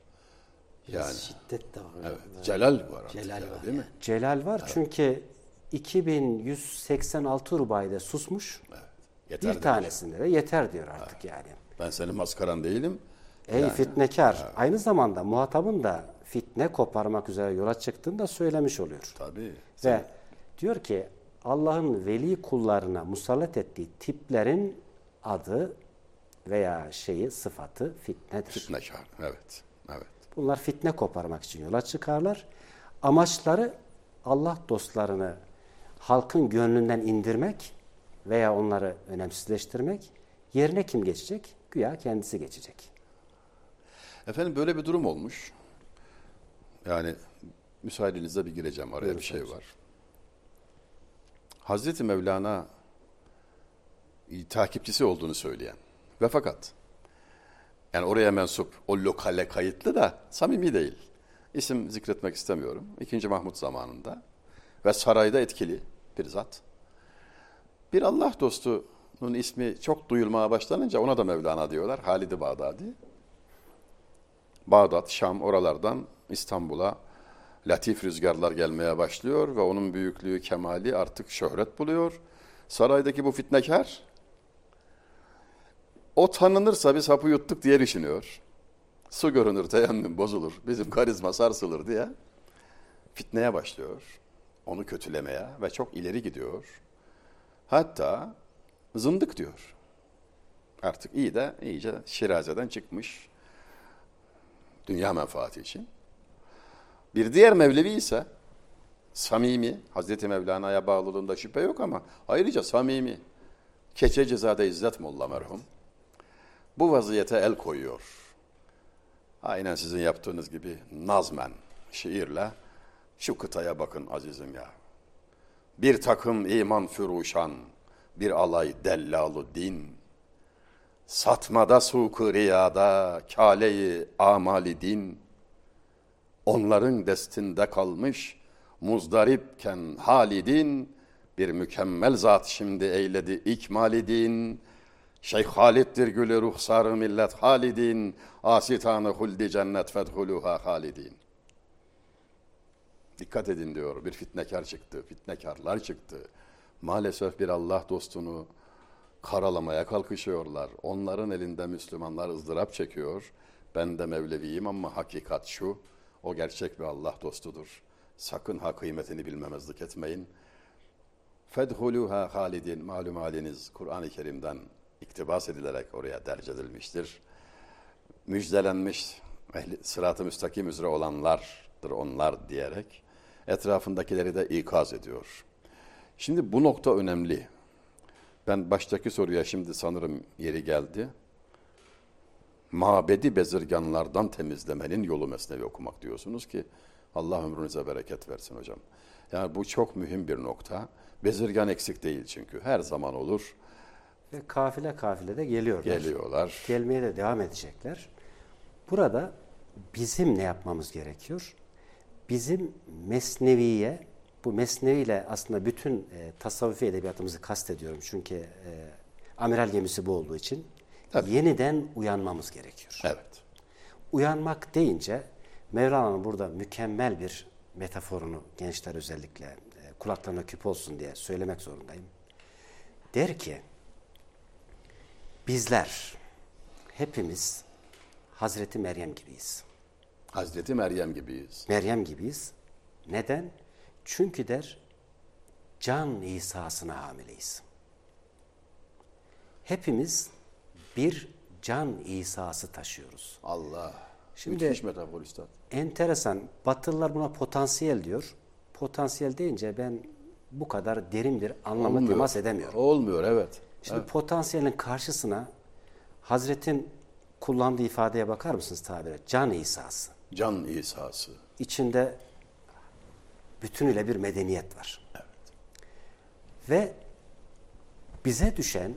Yani Şiddet de var. evet, celal var artık Celal ya, var değil mi? Celal var çünkü 2186 rubayda susmuş. Yeter bir tanesinde de yeter diyor artık yani. Ben senin maskaran değilim. Ey fitnekar. Aynı zamanda muhatabın da fitne koparmak üzere yola çıktığını da söylemiş oluyor. Tabii. Ve diyor ki Allah'ın veli kullarına musallat ettiği tiplerin adı veya şeyi sıfatı fitnedir. Fitnekar. Evet. Evet. Bunlar fitne koparmak için yola çıkarlar. Amaçları Allah dostlarını halkın gönlünden indirmek veya onları önemsizleştirmek. Yerine kim geçecek? Güya kendisi geçecek. Efendim böyle bir durum olmuş. Yani müsaadenizle bir gireceğim araya bir şey var. Hazreti Mevlana takipçisi olduğunu söyleyen ve fakat yani oraya mensup o lokale kayıtlı da samimi değil. İsim zikretmek istemiyorum. İkinci Mahmut zamanında ve sarayda etkili bir zat. Bir Allah dostunun ismi çok duyulmaya başlanınca ona da Mevlana diyorlar. Halid-i Bağdadi. Bağdat, Şam oralardan İstanbul'a latif rüzgarlar gelmeye başlıyor ve onun büyüklüğü, kemali artık şöhret buluyor. Saraydaki bu fitnekar o tanınırsa biz hapı yuttuk diye düşünüyor. Su görünür, teyemmüm bozulur, bizim karizma sarsılır diye fitneye başlıyor. Onu kötülemeye ve çok ileri gidiyor. Hatta zındık diyor. Artık iyi de iyice şirazeden çıkmış dünya menfaati için. Bir diğer Mevlevi ise samimi, Hazreti Mevlana'ya bağlılığında şüphe yok ama ayrıca samimi. Keçecizade İzzet Molla merhum. bu vaziyete el koyuyor. Aynen sizin yaptığınız gibi nazmen, şiirle şu kıtaya bakın azizim ya. Bir takım iman füruşan, bir alay dellalu din. Satmada suku riyada, kaleyi amali din. Onların destinde kalmış, muzdaripken halidin, bir mükemmel zat şimdi eyledi ikmali din. Şeyh Halid'dir gülü ruhsarı millet halidin, asitanı huldi cennet fedhuluha halidin. Dikkat edin diyor. Bir fitnekar çıktı, fitnekarlar çıktı. Maalesef bir Allah dostunu karalamaya kalkışıyorlar. Onların elinde Müslümanlar ızdırap çekiyor. Ben de Mevleviyim ama hakikat şu. O gerçek bir Allah dostudur. Sakın ha kıymetini bilmemezlik etmeyin. Fedhuluha halidin malum haliniz Kur'an-ı Kerim'den iktibas edilerek oraya derc edilmiştir. Müjdelenmiş sırat-ı müstakim üzere olanlardır onlar diyerek etrafındakileri de ikaz ediyor. Şimdi bu nokta önemli. Ben baştaki soruya şimdi sanırım yeri geldi. Mabedi bezirganlardan temizlemenin yolu mesnevi okumak diyorsunuz ki Allah ömrünüze bereket versin hocam. Yani bu çok mühim bir nokta. Bezirgan eksik değil çünkü her zaman olur. Ve kafile kafile de geliyorlar. Geliyorlar. Gelmeye de devam edecekler. Burada bizim ne yapmamız gerekiyor? Bizim mesneviye, bu mesneviyle aslında bütün e, tasavvufi edebiyatımızı kastediyorum. Çünkü e, amiral gemisi bu olduğu için Tabii. yeniden uyanmamız gerekiyor. Evet. Uyanmak deyince Mevlana'nın burada mükemmel bir metaforunu gençler özellikle e, kulaklarına küp olsun diye söylemek zorundayım. Der ki bizler hepimiz Hazreti Meryem gibiyiz. Hazreti Meryem gibiyiz. Meryem gibiyiz. Neden? Çünkü der can İsa'sına hamileyiz. Hepimiz bir can İsa'sı taşıyoruz. Allah. Şimdi- Müthiş metafor üstad. Enteresan. Batılılar buna potansiyel diyor. Potansiyel deyince ben bu kadar derin bir anlamı Olmuyor. temas edemiyorum. Olmuyor evet. Şimdi potansiyelin karşısına Hazretin kullandığı ifadeye bakar mısınız tabire? Can İsa'sı. Can İsa'sı. İçinde bütünüyle bir medeniyet var. Ve bize düşen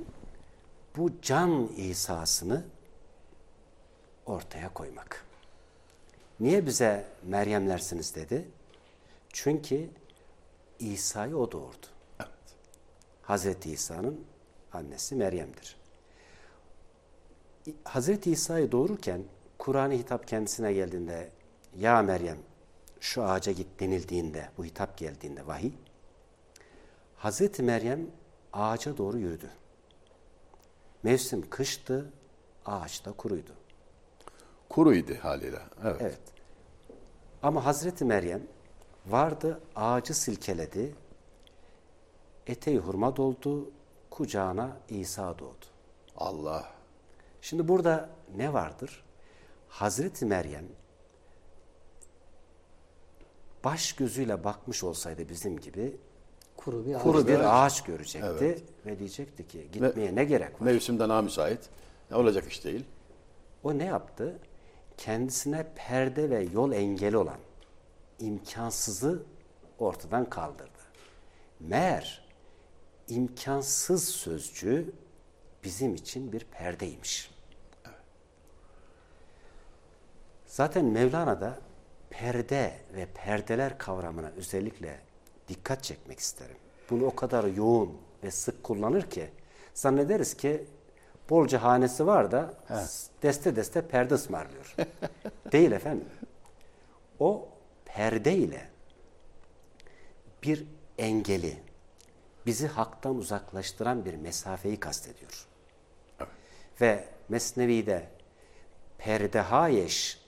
bu can İsa'sını ortaya koymak. Niye bize Meryemlersiniz dedi? Çünkü İsa'yı o doğurdu. Hazreti İsa'nın annesi Meryem'dir. Hazreti İsa'yı doğururken Kur'an-ı hitap kendisine geldiğinde ya Meryem şu ağaca git denildiğinde bu hitap geldiğinde vahiy Hazreti Meryem ağaca doğru yürüdü. Mevsim kıştı, ağaç da kuruydu. Kuruydu haliyle. Evet. Evet. Ama Hazreti Meryem vardı, ağacı silkeledi, eteği hurma doldu, kucağına İsa doğdu. Allah. Şimdi burada ne vardır? Hazreti Meryem baş gözüyle bakmış olsaydı bizim gibi Kuru bir kuru ağaç. bir ağaç görecekti ve diyecekti ki gitmeye ne gerek var? Mevsimden ha müsait. Ne olacak iş değil. O ne yaptı? Kendisine perde ve yol engeli olan imkansızı ortadan kaldırdı. Meğer imkansız sözcüğü bizim için bir perdeymiş. Zaten Mevlana da perde ve perdeler kavramına özellikle dikkat çekmek isterim. Bunu o kadar yoğun ve sık kullanır ki zannederiz ki bolca hanesi var da deste deste perde ısmarlıyor. Değil efendim. O perde ile bir engeli, bizi haktan uzaklaştıran bir mesafeyi kastediyor. Ve Mesnevi'de perdehayeş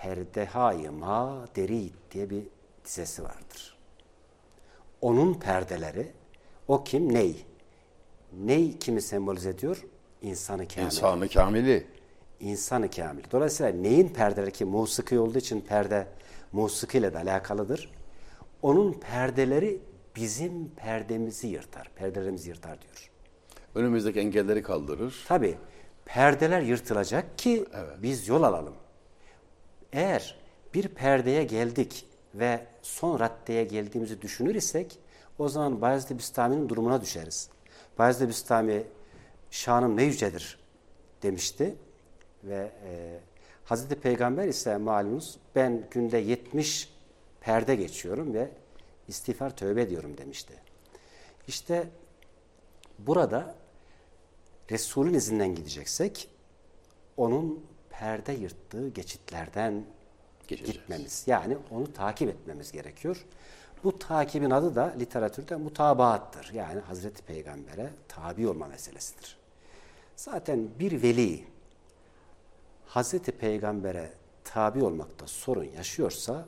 perdehayı ma derit diye bir dizesi vardır. Onun perdeleri o kim ney? Ney kimi sembolize ediyor? İnsanı kamil. İnsanı kamili. İnsanı kamil. Dolayısıyla neyin perdeleri ki musiki olduğu için perde musiki ile de alakalıdır. Onun perdeleri bizim perdemizi yırtar. Perdelerimizi yırtar diyor. Önümüzdeki engelleri kaldırır. Tabi perdeler yırtılacak ki biz yol alalım. Eğer bir perdeye geldik ve son raddeye geldiğimizi düşünür isek o zaman Bayezid Bistami'nin durumuna düşeriz. Bayezid Bistami şanım ne yücedir demişti ve e, Hazreti Peygamber ise malumunuz ben günde 70 perde geçiyorum ve istiğfar tövbe ediyorum demişti. İşte burada Resul'ün izinden gideceksek onun perde yırttığı geçitlerden Geçeceğiz. gitmemiz. Yani onu takip etmemiz gerekiyor. Bu takibin adı da literatürde mutabaattır. Yani Hazreti Peygamber'e tabi olma meselesidir. Zaten bir veli Hazreti Peygamber'e tabi olmakta sorun yaşıyorsa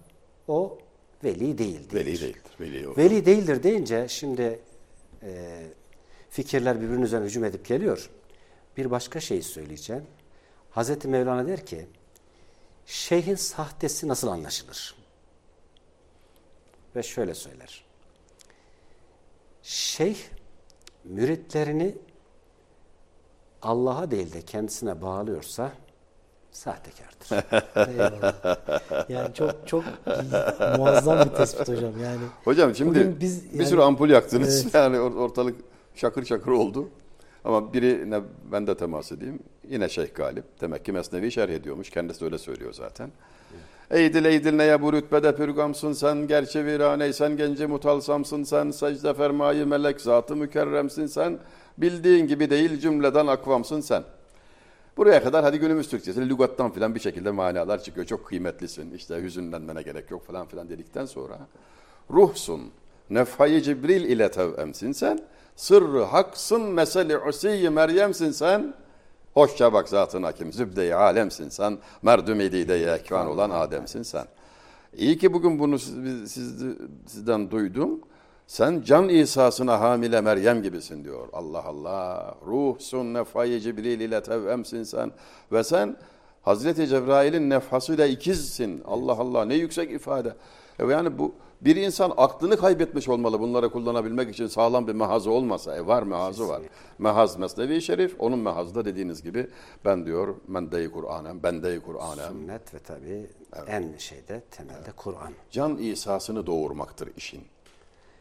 o veli değildir. Veli değildir. Veli o. Veli değildir deyince şimdi e, fikirler birbirinin üzerine hücum edip geliyor. Bir başka şeyi söyleyeceğim. Hazreti Mevlana der ki, şeyhin sahtesi nasıl anlaşılır? Ve şöyle söyler. Şeyh müritlerini Allah'a değil de kendisine bağlıyorsa sahtekardır. Eyvallah. Yani çok çok muazzam bir tespit hocam. Yani Hocam şimdi Bugün biz bir yani- sürü ampul yaktınız. Evet. Yani or- ortalık şakır şakır oldu. Ama birine ben de temas edeyim. Yine Şeyh Galip. Demek ki Mesnevi şerh ediyormuş. Kendisi de öyle söylüyor zaten. Eydil eydil neye bu rütbede pürgamsın sen, gerçi viraneysen genci mutalsamsın sen, secde fermayı melek zatı mükerremsin sen, bildiğin gibi değil cümleden akvamsın sen. Buraya kadar hadi günümüz Türkçesi lügattan filan bir şekilde manalar çıkıyor. Çok kıymetlisin, işte hüzünlenmene gerek yok falan filan dedikten sonra ruhsun, nefhayı Cibril ile tevemsin sen, sırrı haksın, meseli usiyi Meryem'sin sen, hoşça bak zatın hakim, zübde-i alemsin sen, merdüm idide ekvan olan Adem'sin sen. İyi ki bugün bunu siz- siz- sizden duydum. Sen can İsa'sına hamile Meryem gibisin diyor. Allah Allah. Ruhsun nefayı Cibril ile tevemsin sen. Ve sen Hazreti Cebrail'in nefhasıyla ikizsin. Allah Allah ne yüksek ifade. E Yani bu bir insan aklını kaybetmiş olmalı bunları kullanabilmek için sağlam bir mehazı olmasa. E var mehazı var. Mehaz Mesnevi Şerif. Onun mehazı da dediğiniz gibi ben diyor mende-i Kur'anem, bende-i Kur'anem. Sünnet ve tabii en şeyde temelde Kur'an. Can İsa'sını doğurmaktır işin.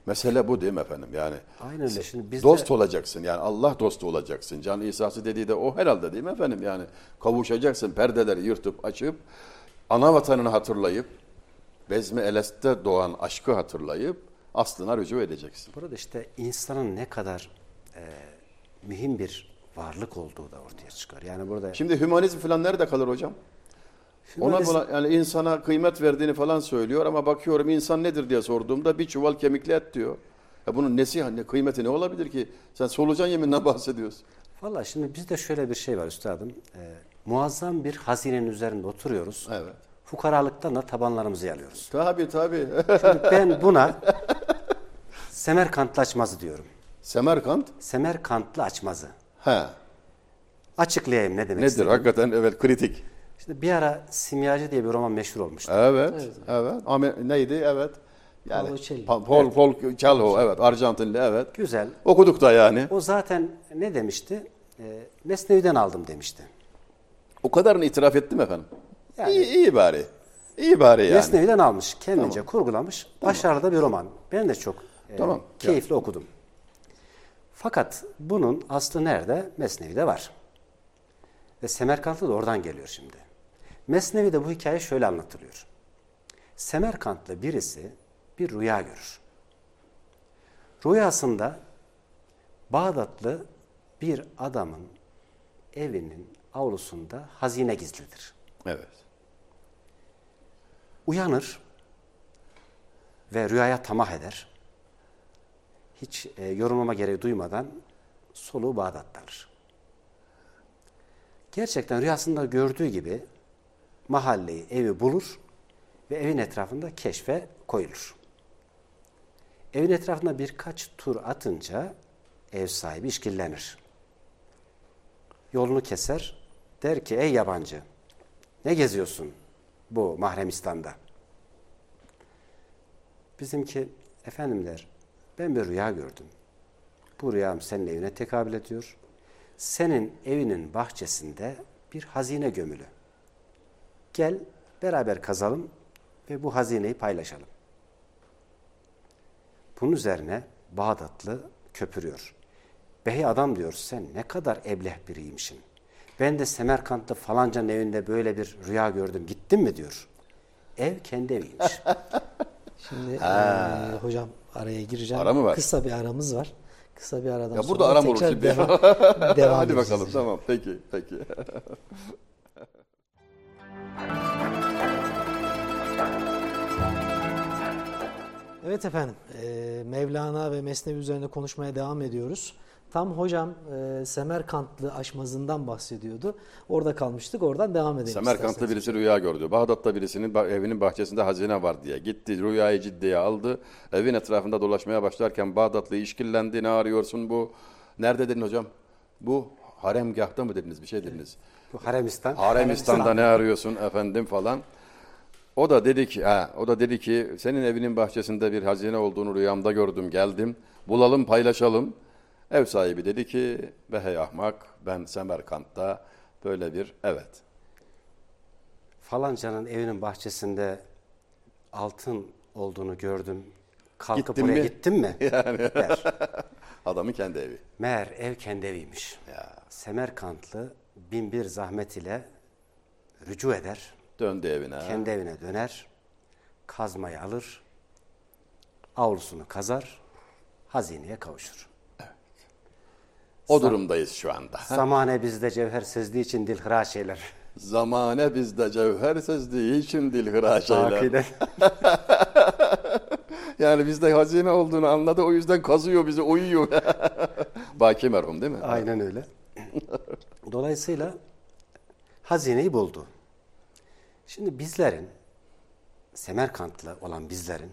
Mesele bu değil mi efendim? Yani Aynen öyle. Şimdi biz dost de, olacaksın yani Allah dostu olacaksın. Can İsa'sı dediği de o herhalde değil mi efendim? Yani kavuşacaksın perdeleri yırtıp açıp ana vatanını hatırlayıp Bezmi Eles'te doğan aşkı hatırlayıp aslına rücu edeceksin. burada işte insanın ne kadar e, mühim bir varlık olduğu da ortaya çıkar. Yani burada Şimdi hümanizm falan nerede kalır hocam? Ona Hümanizm- buna, yani insana kıymet verdiğini falan söylüyor ama bakıyorum insan nedir diye sorduğumda bir çuval kemikli et diyor. Ya bunun nesi hani kıymeti ne olabilir ki? Sen solucan yeminden bahsediyorsun. Valla şimdi bizde şöyle bir şey var üstadım. E, muazzam bir hazinenin üzerinde oturuyoruz. Evet. Fukaralıktan da tabanlarımızı yalıyoruz. Tabii tabii. Şimdi ben buna Semerkantlı açmazı diyorum. Semerkant. Semerkantlı açmazı. He. Açıklayayım ne demek Nedir? istediğimi. Hakikaten evet kritik. Şimdi bir ara Simyacı diye bir roman meşhur olmuştu. Evet. Evet. Ama neydi? Evet. Yani Paolo Celli. Pa- Paul Paul Calho evet Arjantinli evet. Güzel. Okuduk da yani. O zaten ne demişti? E, Mesnevi'den aldım demişti. O kadarını itiraf ettim efendim. Yani- iyi, iyi bari. İyi bari yani. Mesnevi'den almış, kendince kurgulamış. Başarılı da bir roman. Ben de çok e, Tamam. keyifli okudum. Fakat bunun aslı nerede? Mesnevi'de var. Ve Semerkantlı da oradan geliyor şimdi. Mesnevi'de bu hikaye şöyle anlatılıyor. Semerkantlı birisi bir rüya görür. Rüyasında Bağdatlı bir adamın evinin avlusunda hazine gizlidir. Evet. Uyanır ve rüyaya tamah eder. Hiç e, yorumlama gereği duymadan soluğu Bağdat'tadır. Gerçekten rüyasında gördüğü gibi mahalleyi, evi bulur ve evin etrafında keşfe koyulur. Evin etrafında birkaç tur atınca ev sahibi işkillenir. Yolunu keser, der ki ey yabancı ne geziyorsun bu mahremistan'da? Bizimki efendim der ben bir rüya gördüm. Bu rüyam senin evine tekabül ediyor. Senin evinin bahçesinde bir hazine gömülü. Gel beraber kazalım ve bu hazineyi paylaşalım. Bunun üzerine Bağdatlı köpürüyor. Bey adam diyor sen ne kadar ebleh biriymişsin. Ben de Semerkant'ta falancanın evinde böyle bir rüya gördüm. Gittin mi diyor. Ev kendi eviymiş. Şimdi eee, hocam araya gireceğim. Ara mı var? Kısa bir aramız var. Kısa bir aradan Ya sonra burada aram olur tekrar devam, devam Hadi edeceğiz bakalım hocam. tamam peki peki. Evet efendim, e, Mevlana ve Mesnevi üzerine konuşmaya devam ediyoruz. Tam hocam e, Semerkantlı aşmazından bahsediyordu. Orada kalmıştık, oradan devam edelim Semerkant'ta isterseniz. birisi rüya gördü. Bağdat'ta birisinin evinin bahçesinde hazine var diye. Gitti rüyayı ciddiye aldı. Evin etrafında dolaşmaya başlarken Bağdatlı işkillendi. Ne arıyorsun bu? Nerede dedin hocam? Bu haremgahta mı dediniz? Bir şey dediniz. bu Haremistan. Haremistan'da ne arıyorsun efendim falan. O da dedi ki, ha, o da dedi ki senin evinin bahçesinde bir hazine olduğunu rüyamda gördüm, geldim. Bulalım, paylaşalım. Ev sahibi dedi ki, be hey ahmak, ben Semerkant'ta böyle bir evet. Falancanın evinin bahçesinde altın olduğunu gördüm. Kalkıp Gittin buraya mi? gittin mi? Der. Adamın kendi evi. Meğer ev kendi eviymiş. Semerkantlı bin bir zahmet ile rücu eder. Döndü evine. Kendi evine döner. Kazmayı alır. Avlusunu kazar. Hazineye kavuşur. O durumdayız şu anda. Zamane bizde cevher sezdiği için dil hıra şeyler. Zamane bizde cevher sezdiği için dil hıra şeyler. Yani bizde hazine olduğunu anladı o yüzden kazıyor bizi uyuyor. Baki merhum değil mi? Aynen öyle. Dolayısıyla hazineyi buldu. Şimdi bizlerin, Semerkantlı olan bizlerin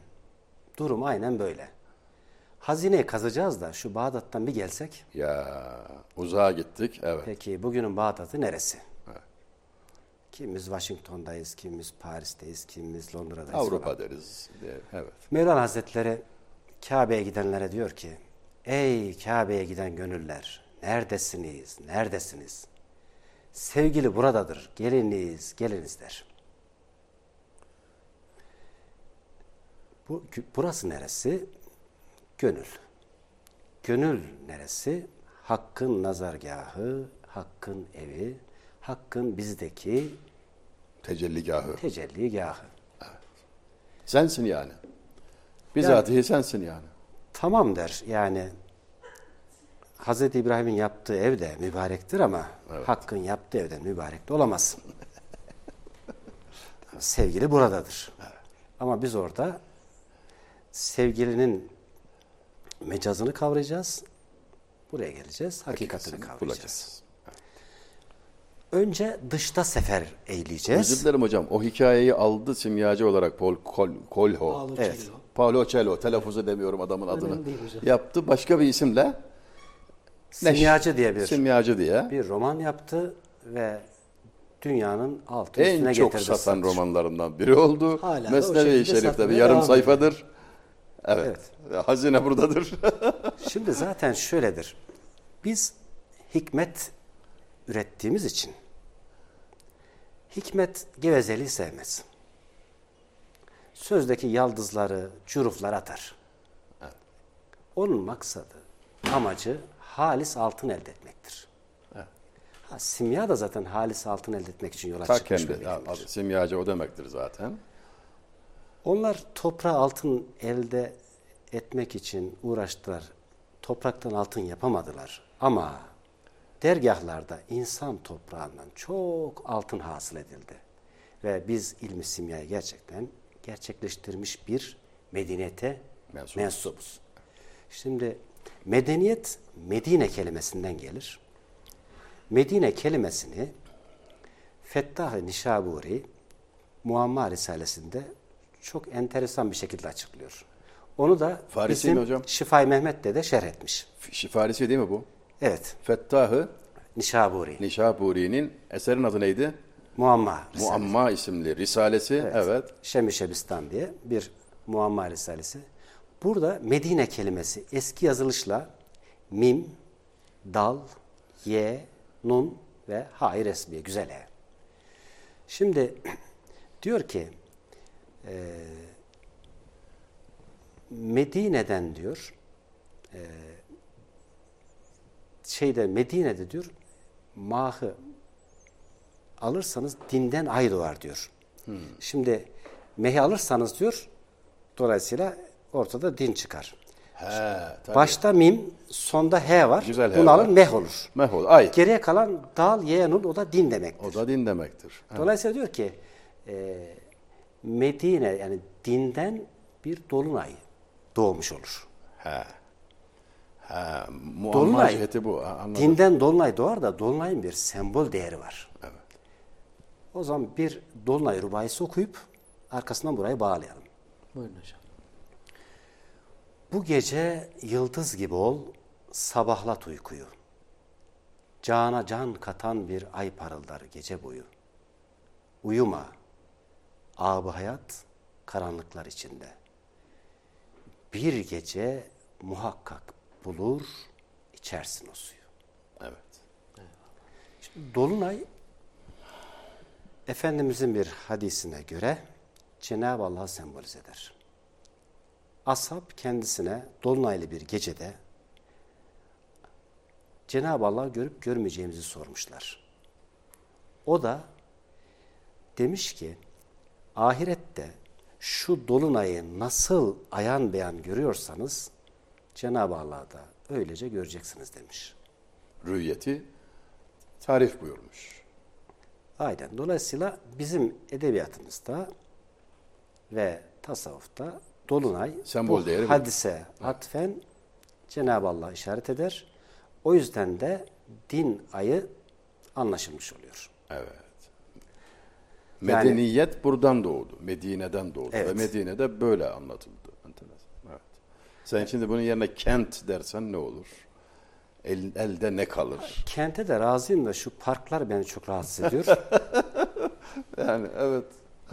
durum aynen böyle. Hazineyi kazacağız da şu Bağdat'tan bir gelsek, Ya uzağa gittik evet. peki bugünün Bağdat'ı neresi? Kimimiz Washington'dayız, kimimiz Paris'teyiz, kimimiz Londra'dayız Avrupa falan. deriz. Evet. Mevlana Hazretleri Kabe'ye gidenlere diyor ki, Ey Kabe'ye giden gönüller, neredesiniz, neredesiniz? Sevgili buradadır, geliniz, geliniz der. Bu, burası neresi? Gönül. Gönül neresi? Hakkın nazargahı, Hakkın evi, Hakkın bizdeki Tecelligahı. tecelligahı. Sensin yani. Bizatihi sensin yani. Tamam der yani Hz. İbrahim'in yaptığı ev de mübarektir ama Hakk'ın yaptığı evden mübarek de olamaz. Sevgili buradadır. Ama biz orada sevgilinin mecazını kavrayacağız. Buraya geleceğiz. Hakikatini Hakikatini kavrayacağız. bulacağız. Önce dışta sefer eğileceğiz. Özür dilerim hocam. O hikayeyi aldı simyacı olarak Paul Kol, Kolho. Paolo Evet. Coelho. Paolo Cello. Telaffuz edemiyorum adamın Önemli adını. Yaptı başka bir isimle. Simyacı diye bir, Simyacı diye. bir roman yaptı ve dünyanın altı üstüne En çok getirdi. satan satış. romanlarından biri oldu. Hala Şerif'te bir satmaya yarım sayfadır. Evet. Hazine buradadır. Şimdi zaten şöyledir. Biz hikmet ürettiğimiz için hikmet gevezeliği sevmez. Sözdeki yaldızları, cürufları atar. Onun maksadı, amacı halis altın elde etmektir. Ha, simya da zaten halis altın elde etmek için yola Ta çıkmış kendi. bilimdir. simyacı o demektir zaten. Onlar toprağa altın elde etmek için uğraştılar. Topraktan altın yapamadılar. Ama dergahlarda insan toprağından çok altın hasıl edildi. Ve biz ilmi simyayı gerçekten gerçekleştirmiş bir medeniyete Mensubuz. mensubuz. Şimdi medeniyet Medine kelimesinden gelir. Medine kelimesini Fettah-ı Nişaburi Muamma Risalesi'nde çok enteresan bir şekilde açıklıyor. Onu da Farisi bizim hocam? Şifai Mehmet de de şerh etmiş. Şifarisi değil mi bu? Evet, Fettahı Nişaburi, Nişapuri'nin eserin adı neydi? Muamma Risalesi. Muamma isimli risalesi. Evet. Şem-i Şebistan diye bir muamma risalesi. Burada Medine kelimesi eski yazılışla mim, dal, Y, Nun ve Hay resmiye, güzel H. Şimdi diyor ki e, Medine'den diyor e, şeyde Medine'de diyor mahı alırsanız dinden ay doğar diyor. Şimdi mehi alırsanız diyor dolayısıyla ortada din çıkar. He, tabii. Başta mim, sonda he var. Güzel he Bunu var. alın meh olur. Meh olur, ay. Geriye kalan dal, ye, nun o da din demektir. O da din demektir. Ha. Dolayısıyla diyor ki e, Medine yani dinden bir dolunay doğmuş olur. He. He. Dolunay. bu. Anladım. Dinden dolunay doğar da dolunayın bir sembol değeri var. Evet. O zaman bir dolunay rubayisi okuyup arkasından burayı bağlayalım. Buyurun hocam. Bu gece yıldız gibi ol, sabahlat uykuyu. Cana can katan bir ay parıldar gece boyu. Uyuma, ağabey hayat karanlıklar içinde. Bir gece muhakkak bulur, içersin o suyu. Evet. Dolunay, Efendimizin bir hadisine göre Cenab-ı Allah'ı sembolize eder. Ashab kendisine dolunaylı bir gecede Cenab-ı Allah'ı görüp görmeyeceğimizi sormuşlar. O da demiş ki ahirette şu dolunayı nasıl ayan beyan görüyorsanız Cenab-ı Allah'ı da öylece göreceksiniz demiş. Rüyeti tarif buyurmuş. Aynen. Dolayısıyla bizim edebiyatımızda ve tasavvufta Dolunay Sembol değeri hadise atfen Cenab-ı Allah işaret eder. O yüzden de din ayı anlaşılmış oluyor. Evet. Yani- Medeniyet buradan doğdu. Medine'den doğdu. Evet. Ve Medine'de böyle anlatıldı. Evet. Sen şimdi bunun yerine kent dersen ne olur? El, elde ne kalır? Kente de razıyım da şu parklar beni çok rahatsız ediyor. Yani evet.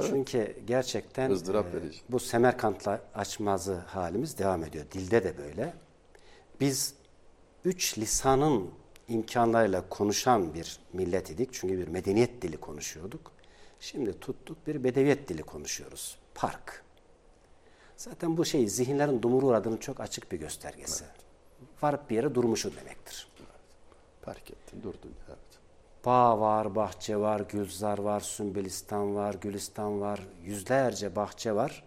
Çünkü gerçekten Izdırap e, verici. bu Semerkant'la açmazı halimiz devam ediyor. Dilde de böyle. Biz üç lisanın imkanlarıyla konuşan bir millet idik. Çünkü bir medeniyet dili konuşuyorduk. Şimdi tuttuk bir bedeviyet dili konuşuyoruz. Park. Zaten bu şey zihinlerin dumuru uğradığının çok açık bir göstergesi. Varıp bir yere durmuşun demektir. Fark ettin, durdun. Evet. Bağ var, bahçe var, gülzar var, sümbülistan var, gülistan var, yüzlerce bahçe var.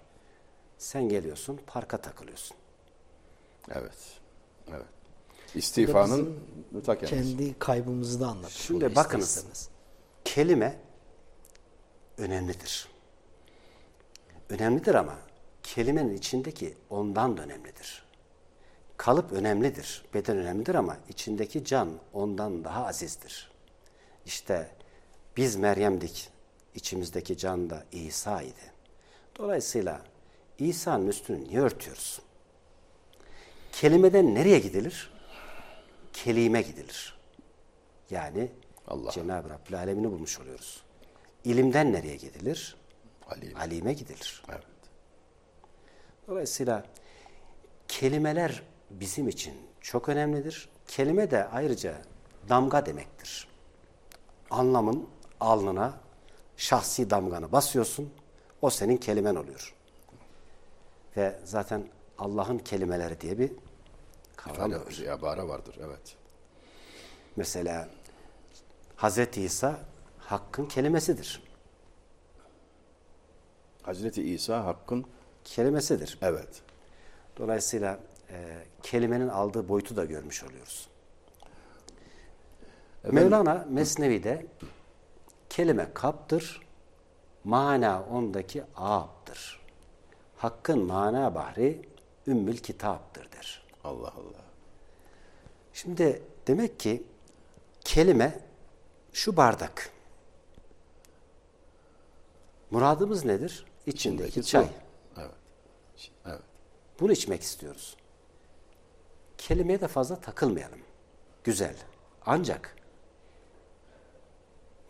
Sen geliyorsun, parka takılıyorsun. Evet. Evet. İstifanın ta kendisi. Kendi kaybımızı da anlatmış Şimdi bakınız. Kelime önemlidir. Önemlidir ama kelimenin içindeki ondan da önemlidir. Kalıp önemlidir, beden önemlidir ama içindeki can ondan daha azizdir. İşte biz Meryem'dik, içimizdeki can da İsa idi. Dolayısıyla İsa'nın üstünü niye örtüyoruz? Kelimeden nereye gidilir? Kelime gidilir. Yani. Cenab-ı Rabbül Alemini bulmuş oluyoruz. İlimden nereye gidilir? Ali. Alime gidilir. Evet. Dolayısıyla kelimeler bizim için çok önemlidir. Kelime de ayrıca damga demektir. Anlamın alnına şahsi damganı basıyorsun, o senin kelimen oluyor. Ve zaten Allah'ın kelimeleri diye bir kavram var. ibare vardır. Evet. Mesela Hazreti İsa Hakk'ın kelimesidir. Hazreti İsa Hakk'ın Kelimesidir. evet. Dolayısıyla e, kelimenin aldığı boyutu da görmüş oluyoruz. Mevlana Mesnevi'de kelime kaptır, mana ondaki ağaptır. Hakkın mana bahri ümmül kitaptır der. Allah Allah. Şimdi demek ki kelime şu bardak. Muradımız nedir? İçindeki İçindeki su. çay. Evet. Evet. Bunu içmek istiyoruz. Kelimeye de fazla takılmayalım. Güzel. Ancak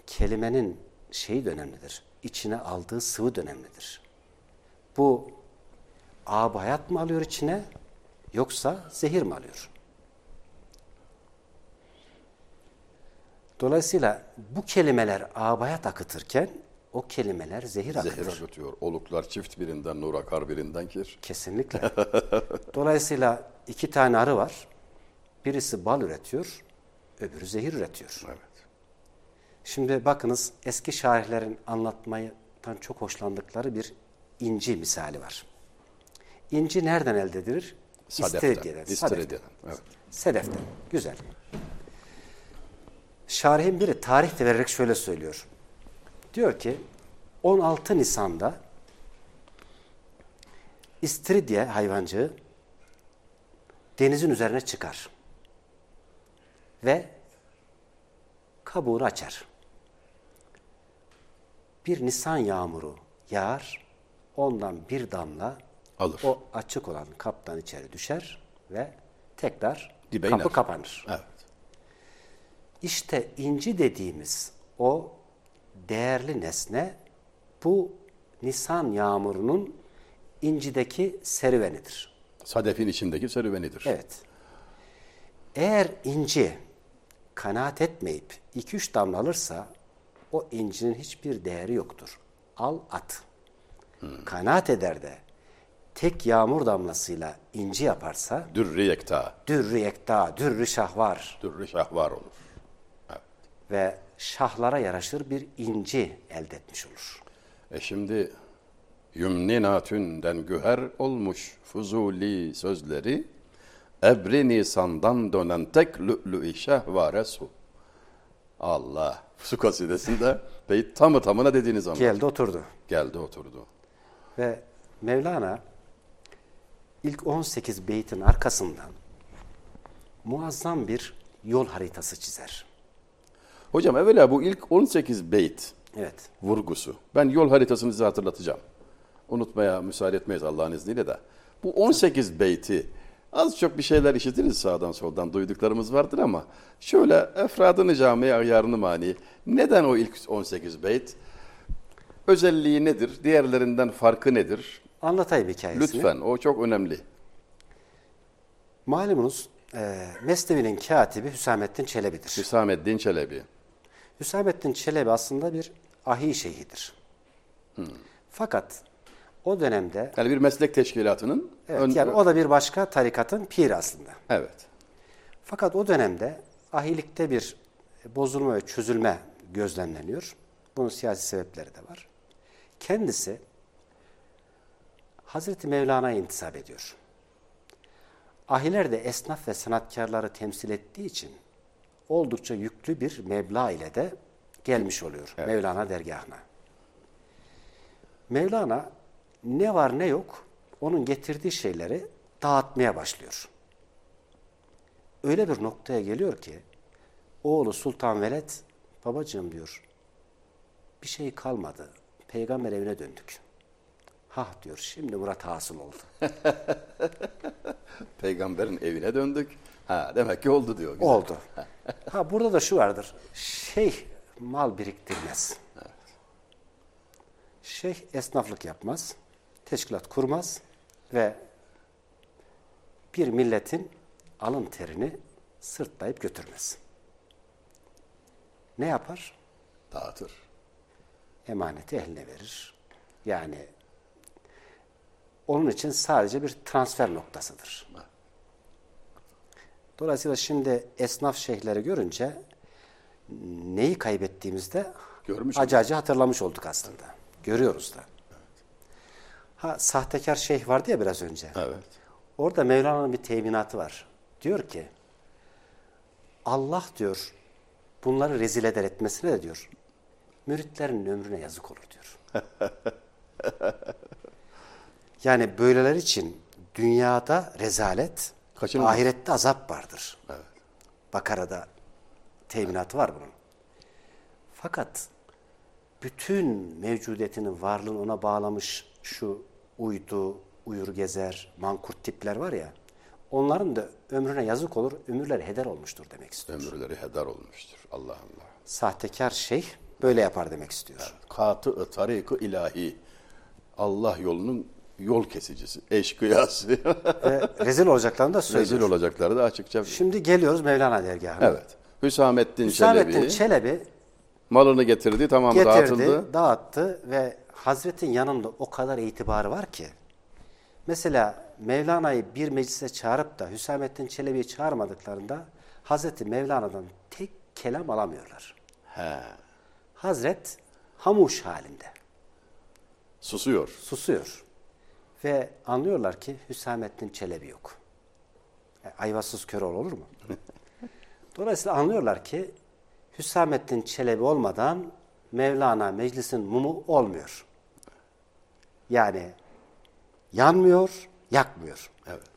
kelimenin şeyi de önemlidir. İçine aldığı sıvı da önemlidir. Bu ağab hayat mı alıyor içine yoksa zehir mi alıyor? Dolayısıyla bu kelimeler abayat akıtırken o kelimeler zehir akıtır. Zehir akıtıyor. Oluklar çift birinden nur akar birinden kir. Kesinlikle. Dolayısıyla iki tane arı var. Birisi bal üretiyor, öbürü zehir üretiyor. Evet. Şimdi bakınız eski şairlerin anlatmaktan çok hoşlandıkları bir inci misali var. İnci nereden elde edilir? Sadeften. İstiridye'den. İstiridye'den, evet. Sedeften. Güzel. Şarihin biri tarih de vererek şöyle söylüyor. Diyor ki 16 Nisan'da İstiridye hayvancığı denizin üzerine çıkar ve kabuğunu açar. Bir Nisan yağmuru yağar, ondan bir damla Alır. o açık olan kaptan içeri düşer ve tekrar Dibe kapı iner. kapanır. Evet. İşte inci dediğimiz o değerli nesne bu Nisan yağmurunun incideki serüvenidir. Sadefin içindeki serüvenidir. Evet. Eğer inci kanaat etmeyip 2-3 damla alırsa o incinin hiçbir değeri yoktur. Al at. Kanaat eder de tek yağmur damlasıyla inci yaparsa Dürri yekta, dürrü yekta, dürrü şahvar dürri şahvar olur. Evet. ve şahlara yaraşır bir inci elde etmiş olur. E şimdi Yümninatünden güher olmuş fuzuli sözleri Ebri Nisan'dan dönen tek lü'lü-i şehvare su. Allah. Su kasidesinde beyt tamı tamına dediğiniz zaman Geldi oturdu. geldi oturdu. Ve Mevlana ilk 18 beytin arkasından muazzam bir yol haritası çizer. Hocam evvela bu ilk 18 beyt Evet. vurgusu. Ben yol haritasını size hatırlatacağım. Unutmaya müsaade etmeyiz Allah'ın izniyle de. Bu 18 beyti az çok bir şeyler işitiriz sağdan soldan duyduklarımız vardır ama şöyle efradını camiye ayarını mani. Neden o ilk 18 beyt? Özelliği nedir? Diğerlerinden farkı nedir? Anlatayım hikayesini. Lütfen o çok önemli. Malumunuz e, Mesnevi'nin katibi Hüsamettin Çelebi'dir. Hüsamettin Çelebi. Hüsamettin Çelebi aslında bir ahi şeyhidir. Fakat o dönemde Yani bir meslek teşkilatının evet, ön- yani o da bir başka tarikatın piri aslında. evet. Fakat o dönemde ahilikte bir bozulma ve çözülme gözlemleniyor. Bunun siyasi sebepleri de var. Kendisi Hazreti Mevlana'ya intisap ediyor. Ahiler de esnaf ve sanatkarları temsil ettiği için oldukça yüklü bir meblağ ile de gelmiş oluyor Mevlana dergahına. Mevlana ne var ne yok onun getirdiği şeyleri dağıtmaya başlıyor öyle bir noktaya geliyor ki oğlu Sultan Veled babacığım diyor bir şey kalmadı. Peygamber evine döndük. Hah diyor şimdi Murat hasıl oldu. Peygamberin evine döndük. Ha demek ki oldu diyor. Güzel. oldu. Ha burada da şu vardır. Şeyh mal biriktirmez. Şeyh esnaflık yapmaz. Teşkilat kurmaz ve bir milletin alın terini sırtlayıp götürmez. Ne yapar? Dağıtır. emaneti eline verir. Yani onun için sadece bir transfer noktasıdır. Dolayısıyla şimdi esnaf şeyhleri görünce neyi kaybettiğimizde Görmüş acı acı hatırlamış olduk aslında. Görüyoruz da. Ha sahtekar şeyh vardı ya biraz önce. Evet. Orada Mevlana'nın bir teminatı var. Diyor ki Allah diyor bunları rezil eder etmesine de diyor müritlerin ömrüne yazık olur diyor. yani böyleler için dünyada rezalet, Kaçınılmaz. ahirette azap vardır. Evet. Bakara'da teminatı var bunun. Fakat bütün mevcudiyetinin varlığını ona bağlamış şu uydu, uyur gezer, mankurt tipler var ya, onların da ömrüne yazık olur, ömürleri heder olmuştur demek istiyor. Ömürleri heder olmuştur. Allah Allah. Sahtekar şeyh böyle yapar demek istiyor. Katı tarikı ilahi. Allah yolunun yol kesicisi, eşkıyası. Ve rezil olacaklarını da söylüyor. Rezil olacakları da açıkça. Şimdi geliyoruz Mevlana dergahına. Evet. Hüsamettin, Hüsamettin Çelebi Çelebi malını getirdi, tamam getirdi, dağıtıldı. dağıttı ve Hazretin yanında o kadar itibarı var ki. Mesela Mevlana'yı bir meclise çağırıp da Hüsamettin Çelebi'yi çağırmadıklarında Hazreti Mevlana'dan tek kelam alamıyorlar. He, Hazret hamuş halinde. susuyor. susuyor. Ve anlıyorlar ki Hüsamettin Çelebi yok. E, ayvasız kör olur mu? Dolayısıyla anlıyorlar ki Hüsamettin Çelebi olmadan Mevlana meclisin mumu olmuyor. Yani yanmıyor, yakmıyor. Evet.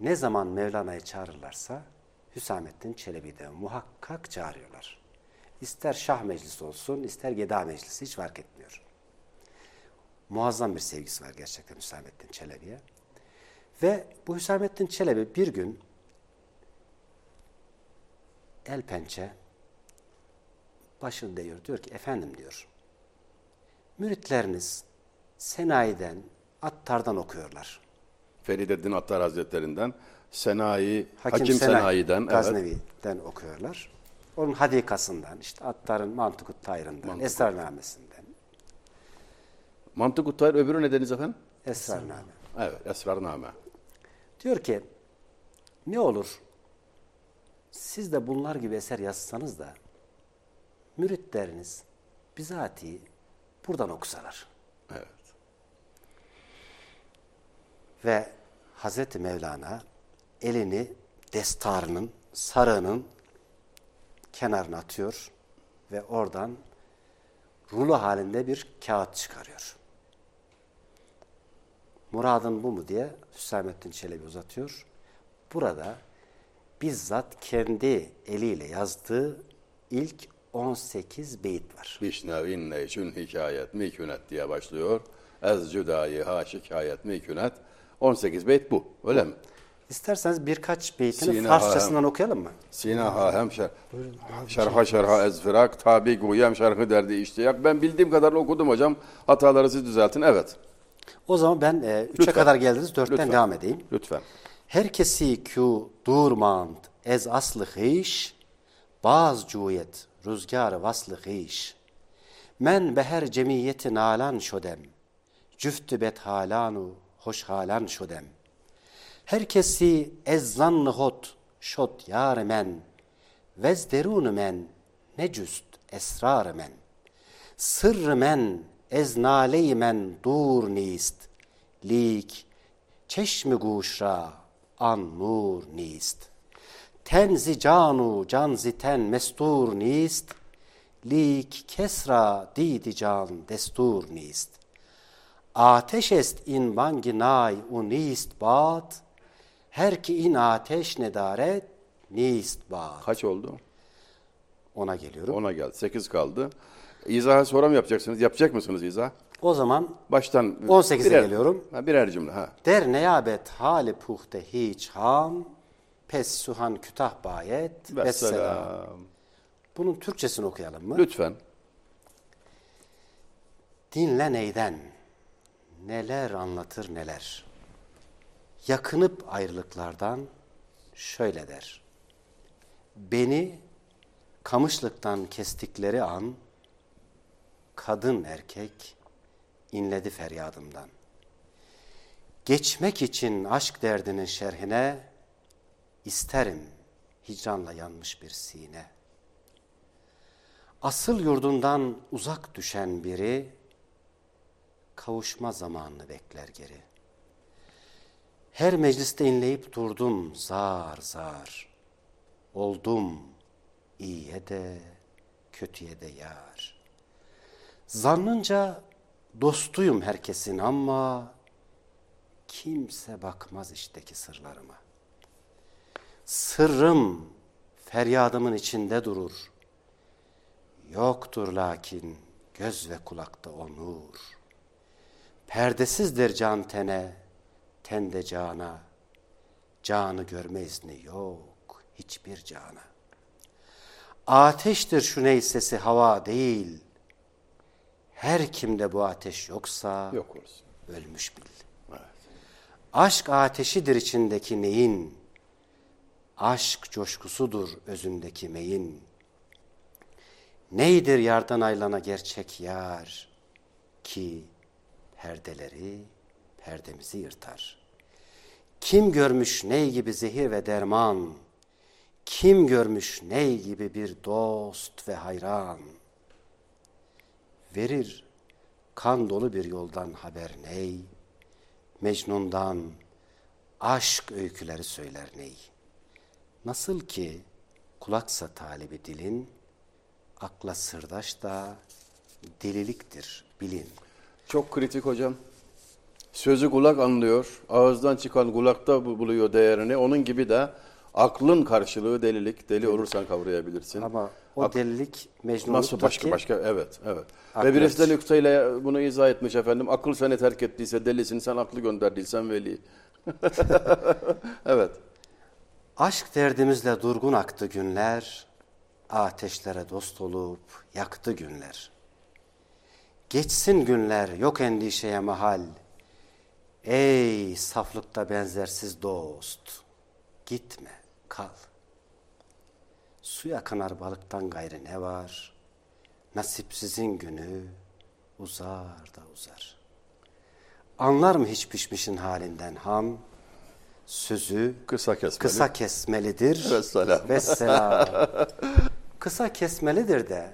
Ne zaman Mevlana'yı çağırırlarsa Hüsamettin Çelebi'yi de muhakkak çağırıyorlar. İster Şah Meclisi olsun, ister Geda Meclisi hiç fark etmiyor. Muazzam bir sevgisi var gerçekten Hüsamettin Çelebi'ye. Ve bu Hüsamettin Çelebi bir gün el pençe başını değiyor. Diyor ki efendim diyor. Müritleriniz Senayi'den, Attar'dan okuyorlar. Ferideddin Attar Hazretlerinden, Senayi, Hakim, Hakim, Senayi, Senayi'den, evet. Gaznevi'den okuyorlar. Onun hadikasından, işte Attar'ın Mantıkut Tayrı'ndan. Esrarnamesinden, Mantık Utayr öbürü ne deniz efendim? Esrarname. Evet, Esrarname. Diyor ki, ne olur siz de bunlar gibi eser yazsanız da müritleriniz bizatihi buradan okusalar. Evet. Ve Hazreti Mevlana elini destarının, sarığının kenarına atıyor ve oradan rulo halinde bir kağıt çıkarıyor. Muradın bu mu diye Hüsamettin Çelebi uzatıyor. Burada bizzat kendi eliyle yazdığı ilk 18 beyit var. Bişnevin neçün hikayet mikünet diye başlıyor. Ez cüdayi ha şikayet mikünet. 18 beyt bu. Öyle mi? İsterseniz birkaç beytini Sine Farsçasından okuyalım mı? Sina ha hem şer, şerha şerha ez firak tabi guyem şerhı derdi iştiyak. Ben bildiğim kadarını okudum hocam. Hataları siz düzeltin. Evet. O zaman ben 3'e Lütfen. kadar geldiniz, 4'ten Lütfen. devam edeyim. Lütfen. Herkesi kü durmand ez aslı hiş, baz cuyet rüzgar vaslı hiş. Men beher cemiyeti nalan şodem, cüftü bet halanu hoş halan şodem. Herkesi ez zannı hot şot yar men, vez derunu men, necüst esrar men. Sırrı men, ez nale men dur nist, lik çeşmi guşra an nur nist. Tenzi canu canzi ten mestur nist, lik kesra didi can destur nist. Ateş est in bangi nay u nist bad, her ki in ateş nedaret nist bad. Kaç oldu? Ona geliyorum. Ona geldi. 8 kaldı. İzahı sonra mı yapacaksınız? Yapacak mısınız izah? O zaman Baştan 18'e birer- geliyorum. Ha, birer cümle. Ha. Der neyabet hali puhte hiç ham, pes suhan kütah bayet. Vesselam. Bunun Türkçesini okuyalım mı? Lütfen. Dinle neyden, neler anlatır neler. Yakınıp ayrılıklardan şöyle der. Beni kamışlıktan kestikleri an, kadın erkek inledi feryadımdan. Geçmek için aşk derdinin şerhine, isterim hicranla yanmış bir sine. Asıl yurdundan uzak düşen biri, kavuşma zamanını bekler geri. Her mecliste inleyip durdum zar zar. Oldum iyiye de kötüye de yar. Zannınca dostuyum herkesin ama kimse bakmaz işteki sırlarıma. Sırrım feryadımın içinde durur. Yoktur lakin göz ve kulakta o nur. Perdesizdir can tene, ten de cana. Canı görme izni yok hiçbir cana. Ateştir şu neysesi hava değil. Her kimde bu ateş yoksa Yok olsun. ölmüş bil. Evet. Aşk ateşidir içindeki neyin. aşk coşkusudur özündeki meyin. Neydir yardan aylana gerçek yar ki perdeleri perdemizi yırtar. Kim görmüş ney gibi zehir ve derman, kim görmüş ney gibi bir dost ve hayran. Verir kan dolu bir yoldan haber ney, Mecnun'dan aşk öyküleri söyler ney. Nasıl ki kulaksa talibi dilin, akla sırdaş da deliliktir bilin. Çok kritik hocam. Sözü kulak anlıyor, ağızdan çıkan kulakta bu- buluyor değerini. Onun gibi de aklın karşılığı delilik. Deli olursan kavrayabilirsin. Ama o delilik Mecnun'un Nasıl başka başka evet evet. Ve birisi de açık. nükteyle bunu izah etmiş efendim. Akıl seni terk ettiyse delisin, sen aklı gönderdiysen veli. evet. Aşk derdimizle durgun aktı günler, ateşlere dost olup yaktı günler. Geçsin günler, yok endişeye mahal. Ey saflıkta benzersiz dost, gitme, kal. Suya kanar balıktan gayrı ne var? Nasipsizin günü uzar da uzar. Anlar mı hiç pişmişin halinden ham? Sözü Kısa kesmeli. kısa kesmelidir. Vesselam. Vesselam. kısa kesmelidir de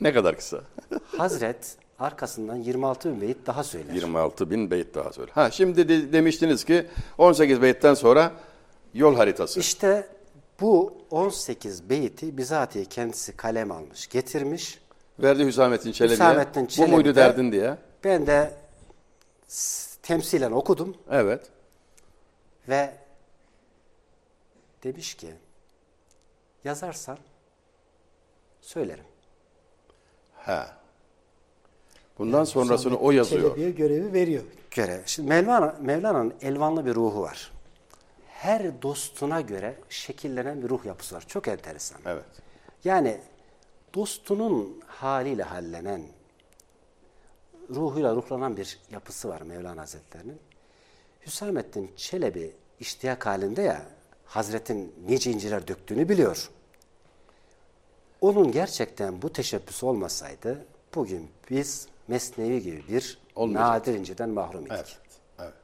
Ne kadar kısa? Hazret arkasından 26 bin beyit daha söyler. 26 bin beyt daha söyle. Ha şimdi de- demiştiniz ki 18 beytten sonra yol haritası. İşte bu 18 beyti bizatihi kendisi kalem almış, getirmiş. Verdi Hüsamettin Çelebi'ye. Hüsamettin Bu Çelebi muydu de- derdin diye. Ben de temsilen okudum Evet. ve demiş ki yazarsan söylerim. Ha. Bundan sonrasını o yazıyor. Çelebi'ye görevi veriyor. göre. Şimdi Mevlana, Mevlana'nın elvanlı bir ruhu var. Her dostuna göre şekillenen bir ruh yapısı var. Çok enteresan. Evet. Yani dostunun haliyle hallenen, ruhuyla ruhlanan bir yapısı var Mevlana Hazretleri'nin. Hüsamettin Çelebi iştiyak halinde ya, Hazretin nice inciler döktüğünü biliyor. Onun gerçekten bu teşebbüsü olmasaydı, bugün biz Mesnevi gibi bir Olmayacaktı. nadir inciden mahrum idik. Evet. Evet.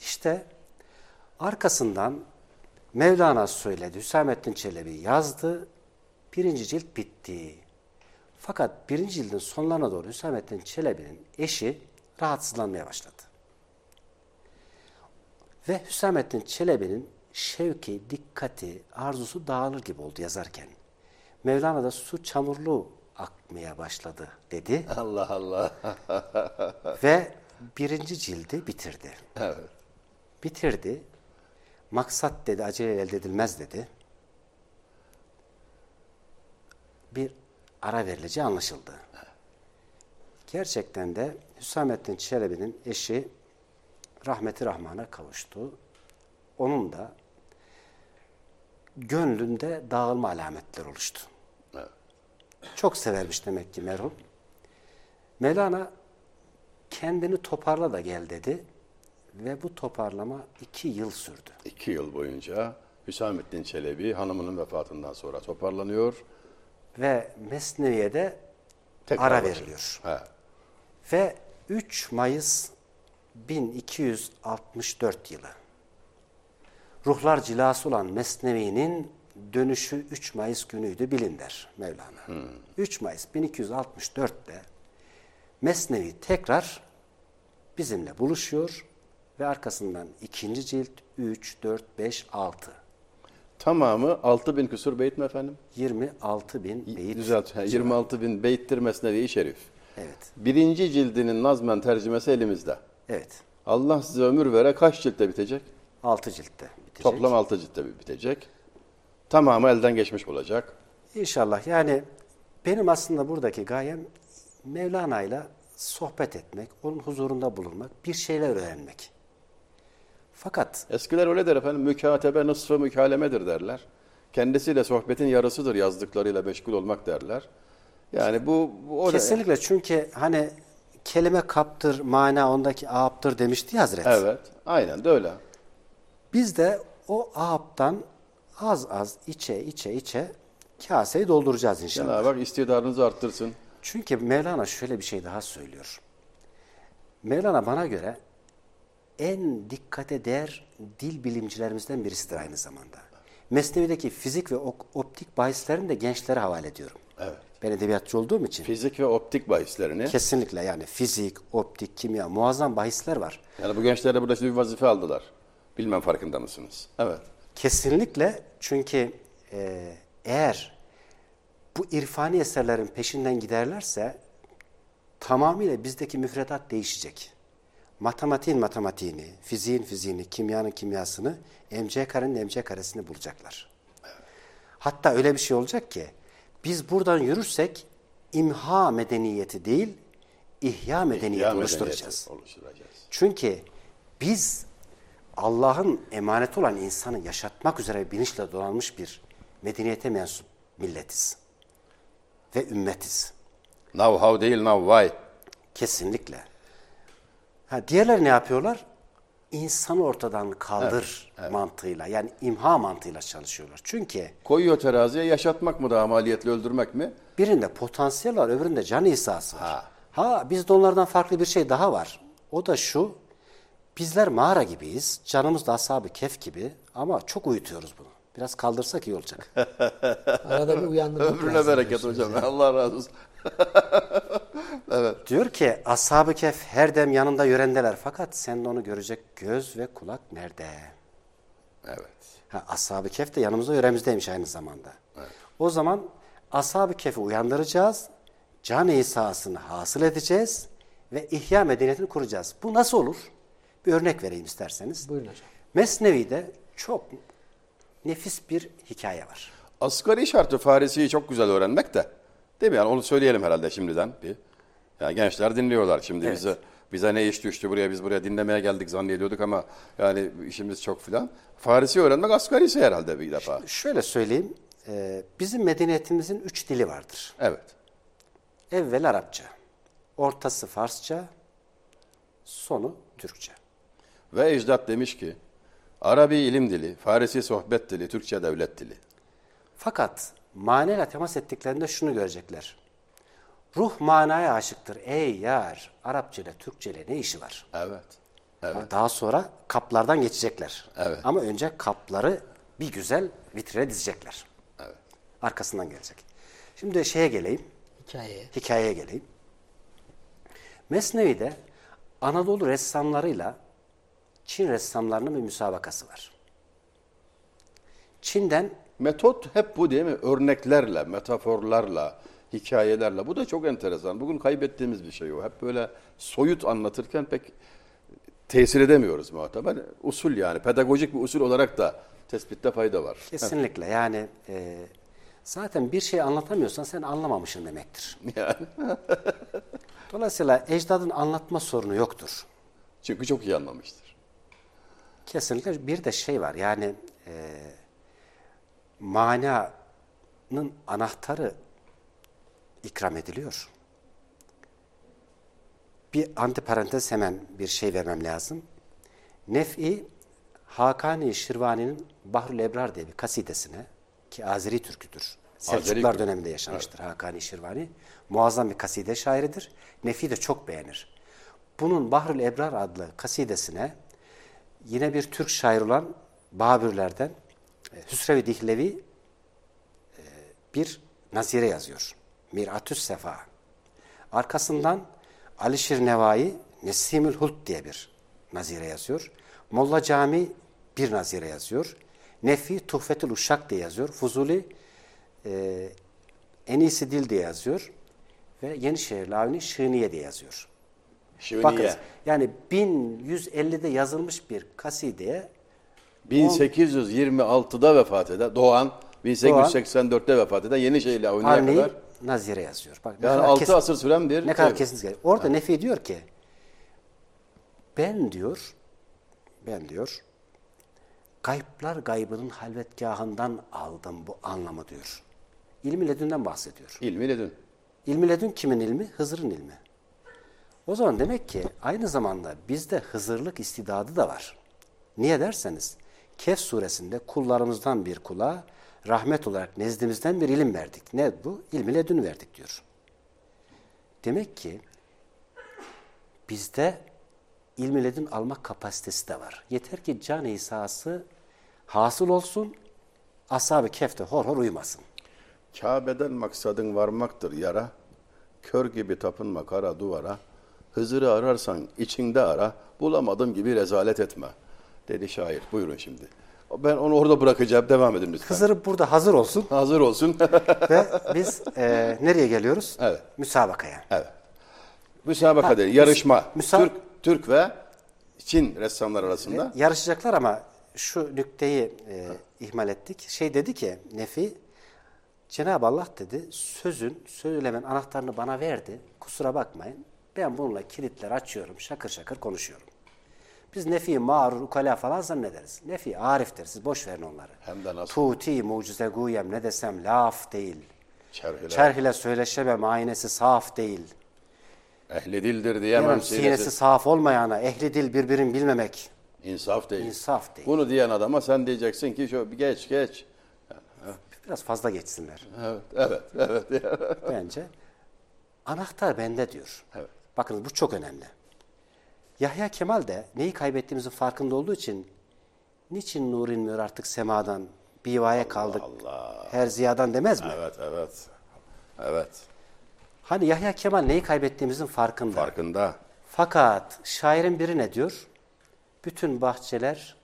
İşte arkasından Mevlana söyledi, Hüsamettin Çelebi yazdı, birinci cilt bitti. Fakat birinci cildin sonlarına doğru Hüsamettin Çelebi'nin eşi rahatsızlanmaya başladı. Ve Hüsamettin Çelebi'nin şevki, dikkati, arzusu dağılır gibi oldu yazarken. Mevlana da su çamurlu akmaya başladı dedi Allah Allah. ve birinci cildi bitirdi. evet. bitirdi. Maksat dedi acele elde edilmez dedi. Bir ara verileceği anlaşıldı. Gerçekten de Hüsamettin Çelebi'nin eşi rahmeti rahmana kavuştu. Onun da gönlünde dağılma alametleri oluştu. Evet. Çok severmiş demek ki merhum. Mevlana kendini toparla da gel dedi ve bu toparlama iki yıl sürdü. İki yıl boyunca Hüsamettin Çelebi hanımının vefatından sonra toparlanıyor. Ve Mesnevi'ye de Tekrar ara başlıyor. veriliyor. Ha. Ve 3 Mayıs 1264 yılı. Ruhlar cilası olan Mesnevi'nin dönüşü 3 Mayıs günüydü bilin der Mevlana. 3 Mayıs 1264'te Mesnevi tekrar bizimle buluşuyor ve arkasından ikinci cilt 3, 4, 5, 6. Tamamı 6000 bin küsur beyt mi efendim? 26 bin beyit. Düzelt. ha, 26 bin beyttir Mesnevi-i Şerif. Evet, Birinci cildinin nazmen tercümesi elimizde. evet. Allah size ömür vere kaç ciltte bitecek? 6 ciltte bitecek. Toplam 6 ciltte bitecek. Tamamı elden geçmiş olacak. İnşallah yani benim aslında buradaki gayem Mevlana'yla sohbet etmek, onun huzurunda bulunmak, bir şeyler öğrenmek. Fakat Eskiler öyle der efendim. Mükatebe nısfı mükalemedir derler. Kendisiyle sohbetin yarısıdır yazdıklarıyla meşgul olmak derler. Yani bu, bu o da- kesinlikle çünkü hani kelime kaptır, mana ondaki ağaptır demişti ya Hazret. Evet. Aynen de öyle. Biz de o ahaptan az az içe içe içe kaseyi dolduracağız inşallah. Cenab-ı Hak istidadınızı arttırsın. Çünkü Mevlana şöyle bir şey daha söylüyor. Mevlana bana göre en dikkate değer dil bilimcilerimizden birisidir aynı zamanda. Mesnevi'deki fizik ve optik bahislerini de gençlere havale ediyorum. Evet. Ben edebiyatçı olduğum için. Fizik ve optik bahislerini. Kesinlikle yani fizik, optik, kimya muazzam bahisler var. Yani bu gençler de burada şimdi bir vazife aldılar. Bilmem farkında mısınız? Evet. Kesinlikle çünkü e, eğer bu irfani eserlerin peşinden giderlerse tamamıyla bizdeki müfredat değişecek. Matematiğin matematiğini, fiziğin fiziğini, kimyanın kimyasını, MC karenin MC karesini bulacaklar. Hatta öyle bir şey olacak ki biz buradan yürürsek imha medeniyeti değil, ihya medeniyeti Ya oluşturacağız. medeniyeti oluşturacağız. Çünkü biz Allah'ın emaneti olan insanı yaşatmak üzere bilinçle donanmış bir medeniyete mensup milletiz. Ve ümmetiz. Now how değil now why. Kesinlikle. Ha, diğerler ne yapıyorlar? İnsanı ortadan kaldır mantığıyla yani imha mantığıyla çalışıyorlar. Çünkü Koyuyor teraziye yaşatmak mı daha maliyetli öldürmek mi? birinde potansiyel var öbüründe can ihsası var. Ha. Ha bizde onlardan farklı bir şey daha var. O da şu. Bizler mağara gibiyiz. Canımız da ashab-ı kef gibi ama çok uyutuyoruz bunu. Biraz kaldırsak iyi olacak. Arada bir uyandırmak Ömrüne bereket hocam. yani. Allah razı olsun. Diyor ki ashab-ı kef her dem yanında yörendeler fakat sen de onu görecek göz ve kulak nerede? Evet. Ha, ashab-ı kef de yanımızda yöremizdeymiş aynı zamanda. O zaman ashab-ı kefi uyandıracağız, can-ı İsa'sını hasıl edeceğiz ve ihya medeniyetini kuracağız. Bu nasıl olur? Bir örnek vereyim isterseniz. Buyurun hocam. Mesnevi'de çok nefis bir hikaye var. Asgari şartı Farisi'yi çok güzel öğrenmek de. Değil mi? Yani onu söyleyelim herhalde şimdiden. Bir. Yani gençler dinliyorlar şimdi Evet. bize. Bize ne iş düştü buraya biz buraya dinlemeye geldik zannediyorduk ama yani işimiz çok filan. Farisi öğrenmek asgarisi herhalde bir defa. Şöyle söyleyeyim, e, bizim medeniyetimizin üç dili vardır. Evet. Evvel Arapça, ortası Farsça, sonu Türkçe. Ve ecdat demiş ki Arabi ilim dili, Farisi sohbet dili, Türkçe devlet dili. Fakat manayla temas ettiklerinde şunu görecekler. Ruh manaya aşıktır. Ey yar, Arapça ile Türkçe ile ne işi var? Evet. Evet. Daha sonra kaplardan geçecekler. Evet. Ama önce kapları bir güzel vitrine dizecekler. Evet. Arkasından gelecek. Şimdi şeye geleyim, Hikayeye. hikayeye geleyim. Mesnevi'de Anadolu ressamlarıyla Çin ressamlarının bir müsabakası var. Çin'den Metot hep bu değil mi? Örneklerle, metaforlarla, hikayelerle. Bu da çok enteresan. Bugün kaybettiğimiz bir şey o. Hep böyle soyut anlatırken pek tesir edemiyoruz muhataben. Usul yani, pedagojik bir usul olarak da tespitte fayda var. Kesinlikle yani e, zaten bir şey anlatamıyorsan sen anlamamışsın demektir. Yani. Dolayısıyla ecdadın anlatma sorunu yoktur. Çünkü çok iyi anlamıştır. Kesinlikle bir de şey var yani e, mananın anahtarı ikram ediliyor. Bir antiparantez hemen bir şey vermem lazım. Nef'i Hakani Şirvani'nin Bahrül Ebrar diye bir kasidesine ki Azeri türküdür. Selçuklar döneminde yaşamıştır Hakani Şirvani. Muazzam bir kaside şairidir. Nefi de çok beğenir. Bunun Bahrül Ebrar adlı kasidesine yine bir Türk şair olan Babürlerden Hüsrev-i Dihlevi e, bir nazire yazıyor. Miratüs Sefa. Arkasından Alişir Nevai Nesimül Hulk diye bir nazire yazıyor. Molla Cami bir nazire yazıyor. Nefi Tuhfetül Uşak diye yazıyor. Fuzuli e, En iyisi Dil diye yazıyor. Ve Yenişehir Lavni Şığniye diye yazıyor. Şivniye. Bakın yani 1150'de yazılmış bir kasideye 1826'da vefat eden, doğan, 1884'te vefat eden Yenişehirli Avni'ye Arni kadar. nazire yazıyor. Bak, ne Yani kadar 6 kesin- asır süren bir... Ne kadar Evet. kesiniz gelir. Orada Nefi diyor ki ben diyor ben diyor gayplar gaybının halvetgahından aldım bu anlamı diyor. İlmi ledünden bahsediyor. İlmi ledün. İlmi ledün kimin ilmi? Hızır'ın ilmi. O zaman demek ki aynı zamanda bizde Hızırlık istidadı da var. Niye derseniz Kehf suresinde kullarımızdan bir kula rahmet olarak nezdimizden bir ilim verdik. Ne bu? İlmi ledün verdik diyor. Demek ki bizde ilmi ledün almak kapasitesi de var. Yeter ki can İsa'sı hasıl olsun, ashab-ı kefte hor hor uyumasın. Kabe'den maksadın varmaktır yara, kör gibi tapınma kara duvara, Hızır'ı ararsan içinde ara, bulamadım gibi rezalet etme, dedi şair. Buyurun şimdi. Ben onu orada bırakacağım, devam edin lütfen. Hızır burada hazır olsun Hazır olsun. ve biz e, nereye geliyoruz? Evet. Müsabakaya. evet. Müsabaka değil, yarışma. müsa- Türk, Türk ve Çin ressamlar arasında. Yarışacaklar ama şu nükteyi e, ihmal ettik. Şey dedi ki Nefi, Cenab-ı Allah dedi sözün, söylemen anahtarını bana verdi. Kusura bakmayın. Ben bununla kilitler açıyorum, şakır şakır konuşuyorum. Biz Nefi, mağrur, ukala falan zannederiz. Nefi ariftir, siz boş verin onları. Hem de nasıl? Tuti, mucize guyem ne desem laf değil. Çerhile. Çerh ile söyleşemem, aynesi saf değil. Ehli dildir diyemem. Diyemem, sinesi. sinesi saf olmayana, ehli dil birbirini bilmemek. İnsaf değil. İnsaf değil. Bunu diyen adama sen diyeceksin ki şu geç geç. Biraz fazla geçsinler. Evet, evet, evet. Bence anahtar bende diyor. Evet. Bakınız bu çok önemli. Yahya Kemal de neyi kaybettiğimizin farkında olduğu için niçin nur inmiyor artık semadan, bivaya kaldık, her ziyadan demez mi? evet, evet. Evet. Hani Yahya Kemal neyi kaybettiğimizin farkında. Farkında. Fakat şairin biri ne diyor? Bütün bahçeler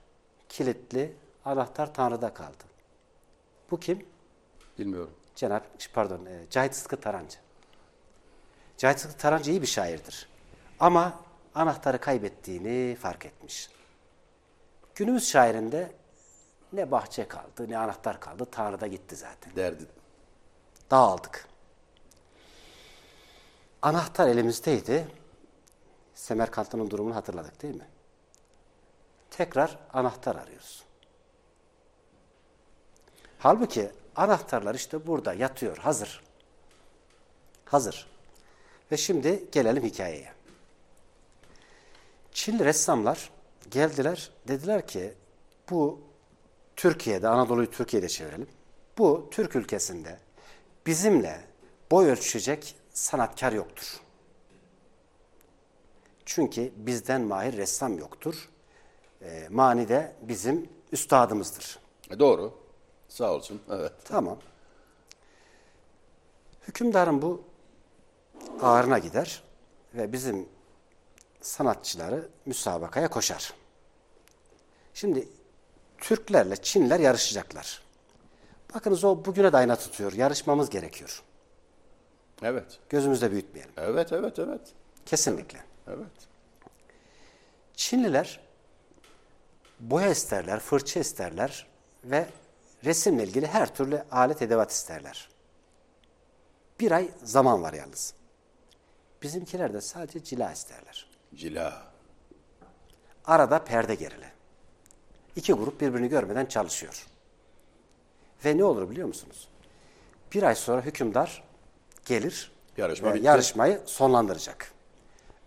kilitli, anahtar Tanrı'da kaldı. Bu kim? Bilmiyorum. Cenab pardon e, Cahit Sıtkı Tarancı. Cahit Sıtkı Tarancı iyi bir şairdir. Ama anahtarı kaybettiğini fark etmiş. Günümüz şairinde ne bahçe kaldı ne anahtar kaldı. Tanrı da gitti zaten. Derdi. Dağıldık. Anahtar elimizdeydi. Semerkant'ın durumunu hatırladık değil mi? Tekrar anahtar arıyoruz. Halbuki anahtarlar işte burada yatıyor, hazır. Hazır. Ve şimdi gelelim hikayeye. Çinli ressamlar geldiler, dediler ki bu Türkiye'de, Anadolu'yu Türkiye'de çevirelim. Bu Türk ülkesinde bizimle boy ölçüşecek sanatkar yoktur. Çünkü bizden mahir ressam yoktur. E, mani de bizim üstadımızdır. E, doğru. Sağ olsun. Evet. Tamam. Hükümdarın bu ağrına gider ve bizim sanatçıları müsabakaya koşar. Şimdi Türklerle Çinliler yarışacaklar. Bakınız o bugüne de ayna tutuyor. Yarışmamız gerekiyor. Evet. Gözümüzde büyütmeyelim. Evet, evet, evet. Kesinlikle. Evet. Çinliler boya isterler, fırça isterler ve resimle ilgili her türlü alet edevat isterler. Bir ay zaman var yalnız. Bizimkiler de sadece cila isterler. Cila. Arada perde gerili. İki grup birbirini görmeden çalışıyor. Ve ne olur biliyor musunuz? Bir ay sonra hükümdar gelir Yarışma ve bitti. yarışmayı sonlandıracak.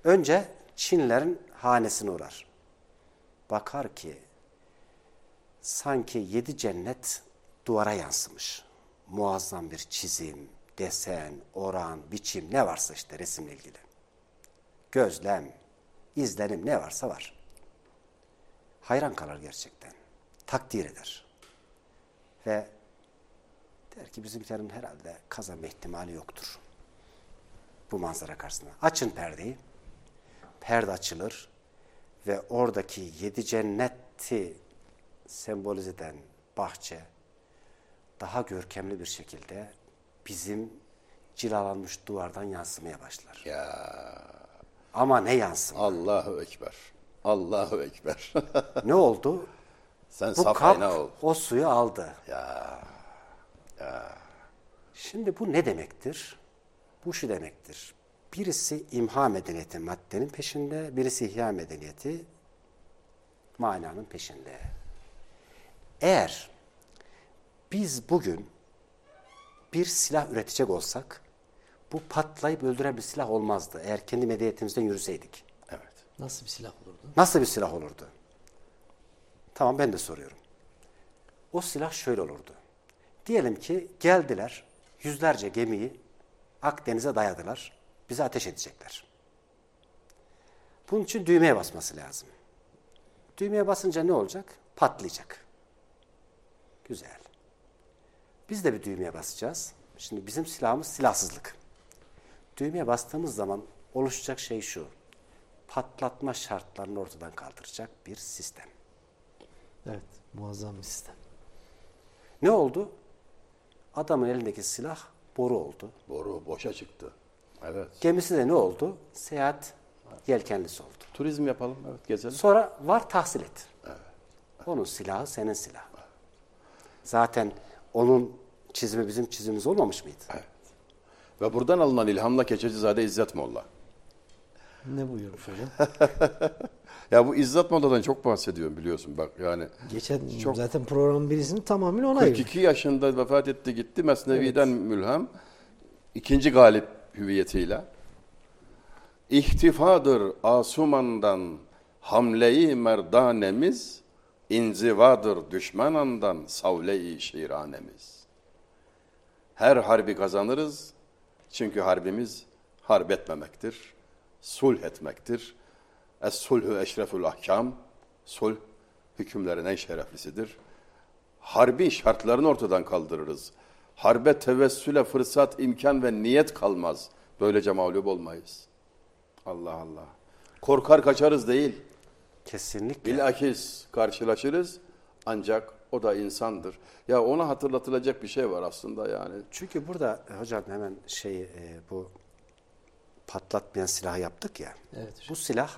Önce Çinlilerin hanesine uğrar. Bakar ki sanki yedi cennet duvara yansımış. Muazzam bir çizim, desen, oran, biçim ne varsa işte resimle ilgili. Gözlem, izlenim ne varsa var. Hayran kalır gerçekten. Takdir eder. Ve der ki bizimkilerin herhalde kazanma ihtimali yoktur. Bu manzara karşısında. Açın perdeyi. Perde açılır ve oradaki yedi cenneti sembolize eden bahçe daha görkemli bir şekilde bizim cilalanmış duvardan yansımaya başlar. Ya Ama ne yansım? Allahu Ekber. Allahu Ekber. ne oldu? Sen Bu kap ol. o suyu aldı. Ya. Şimdi bu ne demektir? Bu şu demektir. Birisi imha medeniyeti maddenin peşinde, birisi ihya medeniyeti mananın peşinde. Eğer biz bugün bir silah üretecek olsak, bu patlayıp öldüren bir silah olmazdı eğer kendi medeniyetimizden yürüseydik. Evet. Nasıl bir silah olurdu? Nasıl bir silah olurdu? Tamam ben de soruyorum. O silah şöyle olurdu. Diyelim ki geldiler, yüzlerce gemiyi Akdeniz'e dayadılar, bize ateş edecekler. Bunun için düğmeye basması lazım. Düğmeye basınca ne olacak? Patlayacak. Güzel. Biz de bir düğmeye basacağız. Şimdi bizim silahımız silahsızlık. Düğmeye bastığımız zaman oluşacak şey şu. Patlatma şartlarını ortadan kaldıracak bir sistem. Evet, muazzam bir sistem. Ne oldu? Adamın elindeki silah boru oldu. Boru boşa çıktı. Evet. Gemisi de ne oldu? Seyahat yelkenlisi oldu. Turizm yapalım, evet gezelim. Sonra var tahsil et. Onun silahı senin silahın. Zaten onun çizimi bizim çizimimiz olmamış mıydı? Ve buradan alınan ilhamla Keçecizade İzzet Molla. Ne buyurmuş hocam? Ya bu İzzet Molla'dan çok bahsediyorum biliyorsun bak yani. Geçen Çok- zaten programın birisini tamamen ona ayırdık. 42 yaşında vefat etti gitti Mesnevi'den mülhem. ikinci galip hüviyetiyle. İhtifadır asumandan hamleyi merdanemiz, inzivadır düşmanandan savle-i şiranemiz. Her harbi kazanırız çünkü harbimiz harp etmemektir, sulh etmektir. Es-sulhü eşrefül ahkam, sulh hükümlerin en şereflisidir. Harbi şartlarını ortadan kaldırırız. Harbe tevessüle fırsat, imkan ve niyet kalmaz. Böylece mağlup olmayız. Allah Allah. Korkar kaçarız değil. Kesinlikle. Bilakis karşılaşırız ancak o da insandır. Ya ona hatırlatılacak bir şey var aslında yani. Çünkü burada e, hocam hemen şey e, bu patlatmayan silahı yaptık ya. Evet hocam. Bu silah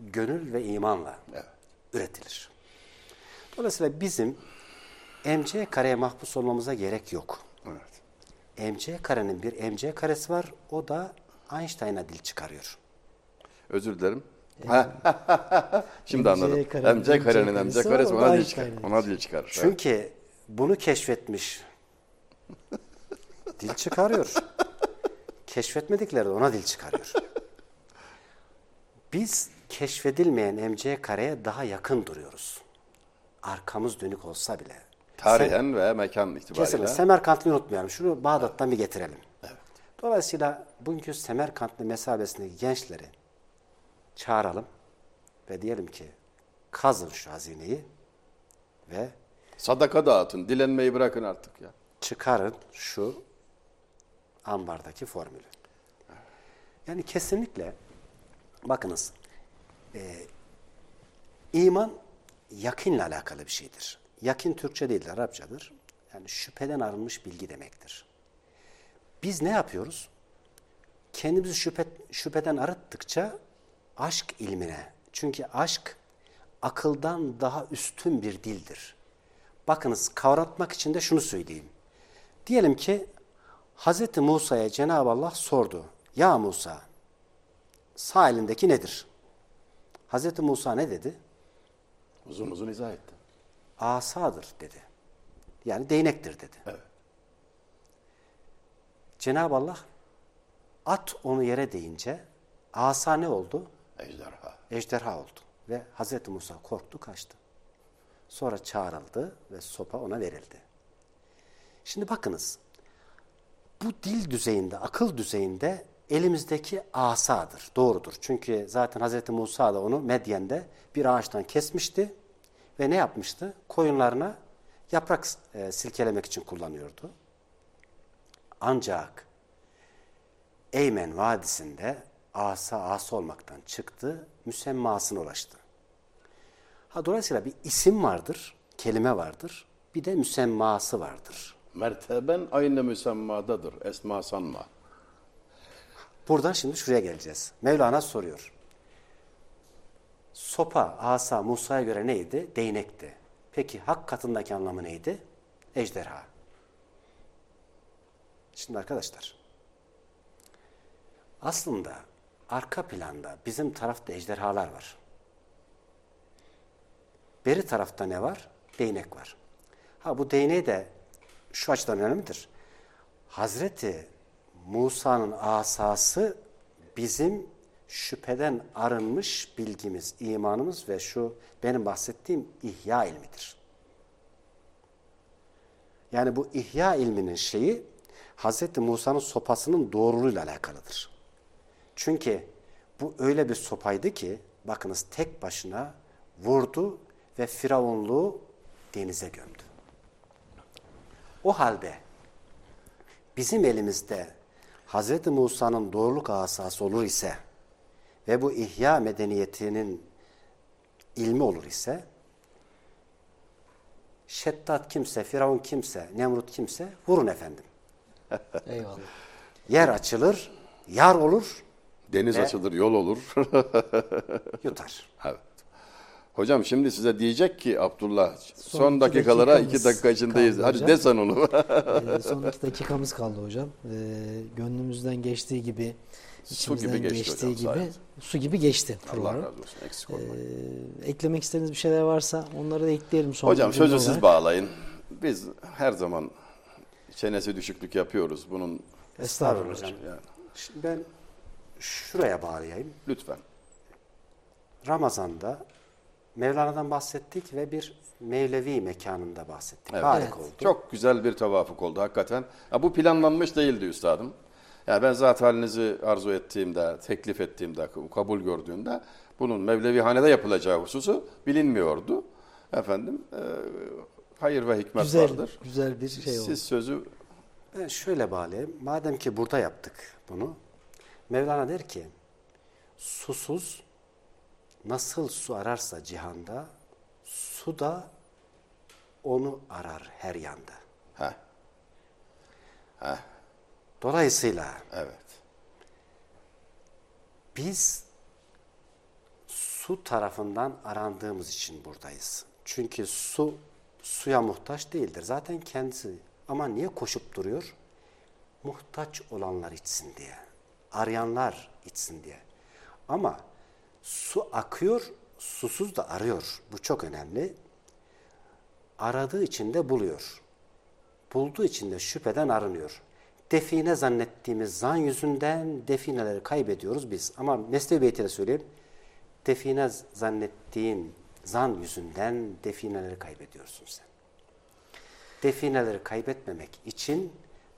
gönül ve imanla Evet. üretilir. Dolayısıyla bizim MC kareye mahpus olmamıza gerek yok. Evet. MC karenin bir MC karesi var. O da Einstein'a dil çıkarıyor. Özür dilerim. Şimdi MC anladım. karenin MC karenin MC karesi ona dil çıkar. Ona dil. Evet. Çünkü bunu keşfetmiş. dil çıkarıyor. Keşfetmedikleri de ona dil çıkarıyor. Biz keşfedilmeyen MC kareye daha yakın duruyoruz. Arkamız dönük olsa bile. Tarihen ve mekan Kesinlikle. itibariyle. Semerkant'ı unutmayalım. Şunu Bağdat'tan bir getirelim. Dolayısıyla bugünkü Semerkantlı mesabesindeki gençleri çağıralım ve diyelim ki kazın şu hazineyi ve Sadaka dağıtın. Dilenmeyi bırakın artık ya. çıkarın şu ambardaki formülü. Yani kesinlikle bakınız e, iman yakinle alakalı bir şeydir. Yakin Türkçe değil Arapçadır. Yani şüpheden arınmış bilgi demektir. Biz ne yapıyoruz? Kendimizi şüphe, şüpheden arıttıkça aşk ilmine. Çünkü aşk akıldan daha üstün bir dildir. Bakınız kavratmak için de şunu söyleyeyim. Diyelim ki Hz. Musa'ya Cenab-ı Allah sordu. Ya Musa sağ elindeki nedir? Hz. Musa ne dedi? Uzun uzun izah etti. Asadır dedi. Yani değnektir dedi. Evet. Cenab-ı Allah at onu yere değince asa ne oldu? Ejderha. Ejderha oldu. Ve Hz. Musa korktu kaçtı. Sonra çağrıldı ve sopa ona verildi. Şimdi bakınız. Bu dil düzeyinde, akıl düzeyinde elimizdeki asadır. Doğrudur. Çünkü zaten Hz. Musa da onu Medyen'de bir ağaçtan kesmişti ve ne yapmıştı? Koyunlarına yaprak e, silkelemek için kullanıyordu. Ancak Eymen Vadisi'nde asa asa olmaktan çıktı, müsemmasına ulaştı. Ha, dolayısıyla bir isim vardır, kelime vardır, bir de müsemması vardır. Merteben aynı müsemmadadır. Esma sanma. Buradan şimdi şuraya geleceğiz. Mevlana soruyor. Sopa, asa Musa'ya göre neydi? Değnekti. Peki hak katındaki anlamı neydi? Ejderha. Şimdi arkadaşlar, aslında arka planda bizim tarafta ejderhalar var. Beri tarafta ne var? Değnek var. Ha bu değneği de şu açıdan önemlidir. Hazreti Musa'nın asası bizim şüpheden arınmış bilgimiz, imanımız ve şu benim bahsettiğim ihya ilmidir. Yani bu ihya ilminin şeyi Hz. Musa'nın sopasının doğruluğuyla alakalıdır. Çünkü bu öyle bir sopaydı ki bakınız tek başına vurdu ve Firavunluğu denize gömdü. O halde bizim elimizde Hz. Musa'nın doğruluk asası olur ise ve bu ihya medeniyetinin ilmi olur ise Şeddat kimse, Firavun kimse, Nemrut kimse vurun efendim. Eyvallah. Yer açılır, yar olur, Deniz Ve- açılır, yol olur. yutar. evet. Hocam şimdi size diyecek ki Abdullah son, Son dakikalara iki dakika içindeyiz. Hadi hocam. de sen onu. Ee, son iki dakikamız kaldı hocam. Ee, gönlümüzden geçtiği gibi, Su içimizden gibi geçti geçtiği hocam, gibi, sayende. su gibi geçti Allah program. razı olsun. Eksik olmayın. Ee, eklemek istediğiniz bir şeyler varsa onları da ekleyelim son Hocam sözü siz olarak. bağlayın. Biz her zaman çenesi düşüklük yapıyoruz. Bunun Estağfurullah hocam. yani Şimdi ben şuraya bağlayayım. lütfen. Ramazan'da Mevlana'dan bahsettik ve bir Mevlevi mekanında bahsettik. Evet. Harika Evet. oldu. Çok güzel bir tevafuk oldu hakikaten. Ha, bu planlanmış değildi üstadım. Yani ben zat halinizi arzu ettiğimde, teklif ettiğimde, kabul gördüğümde bunun Mevlevihanede yapılacağı hususu bilinmiyordu. Efendim, e, hayır ve hikmet güzel, vardır. güzel bir şey oldu. Siz sözü Ben şöyle bağlayayım. Madem ki burada yaptık bunu. Mevlana der ki susuz nasıl su ararsa cihanda su da onu arar her yanda. Heh, Dolayısıyla evet. biz su tarafından arandığımız için buradayız. Çünkü su suya muhtaç değildir. Zaten kendisi. Ama niye koşup duruyor? Muhtaç olanlar içsin diye. Arayanlar içsin diye. Ama su akıyor, susuz da arıyor. Bu çok önemli. Aradığı için de buluyor. Bulduğu için de şüpheden arınıyor. Define zannettiğimiz zan yüzünden defineleri kaybediyoruz biz. Ama Mesnevi Beyti'de söyleyeyim. Define zannettiğin zan yüzünden defineleri kaybediyorsun sen. Defineleri kaybetmemek için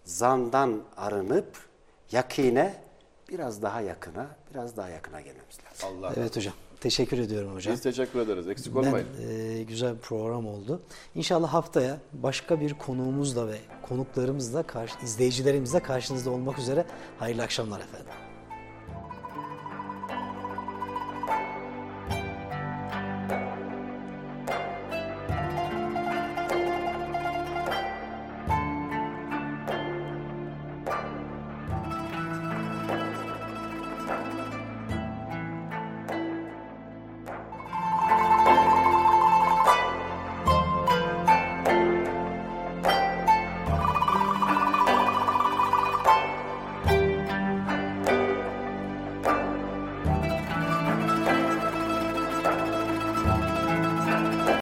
zandan arınıp yakine biraz daha yakına, biraz daha yakına gelmemiz lazım. Allah Evet hocam. Teşekkür ediyorum hocam. Biz teşekkür ederiz. Eksik Ben, olmayın. e, güzel bir program oldu. İnşallah haftaya başka bir konuğumuzla ve konuklarımızla, karşı, izleyicilerimizle karşınızda olmak üzere. Hayırlı akşamlar efendim.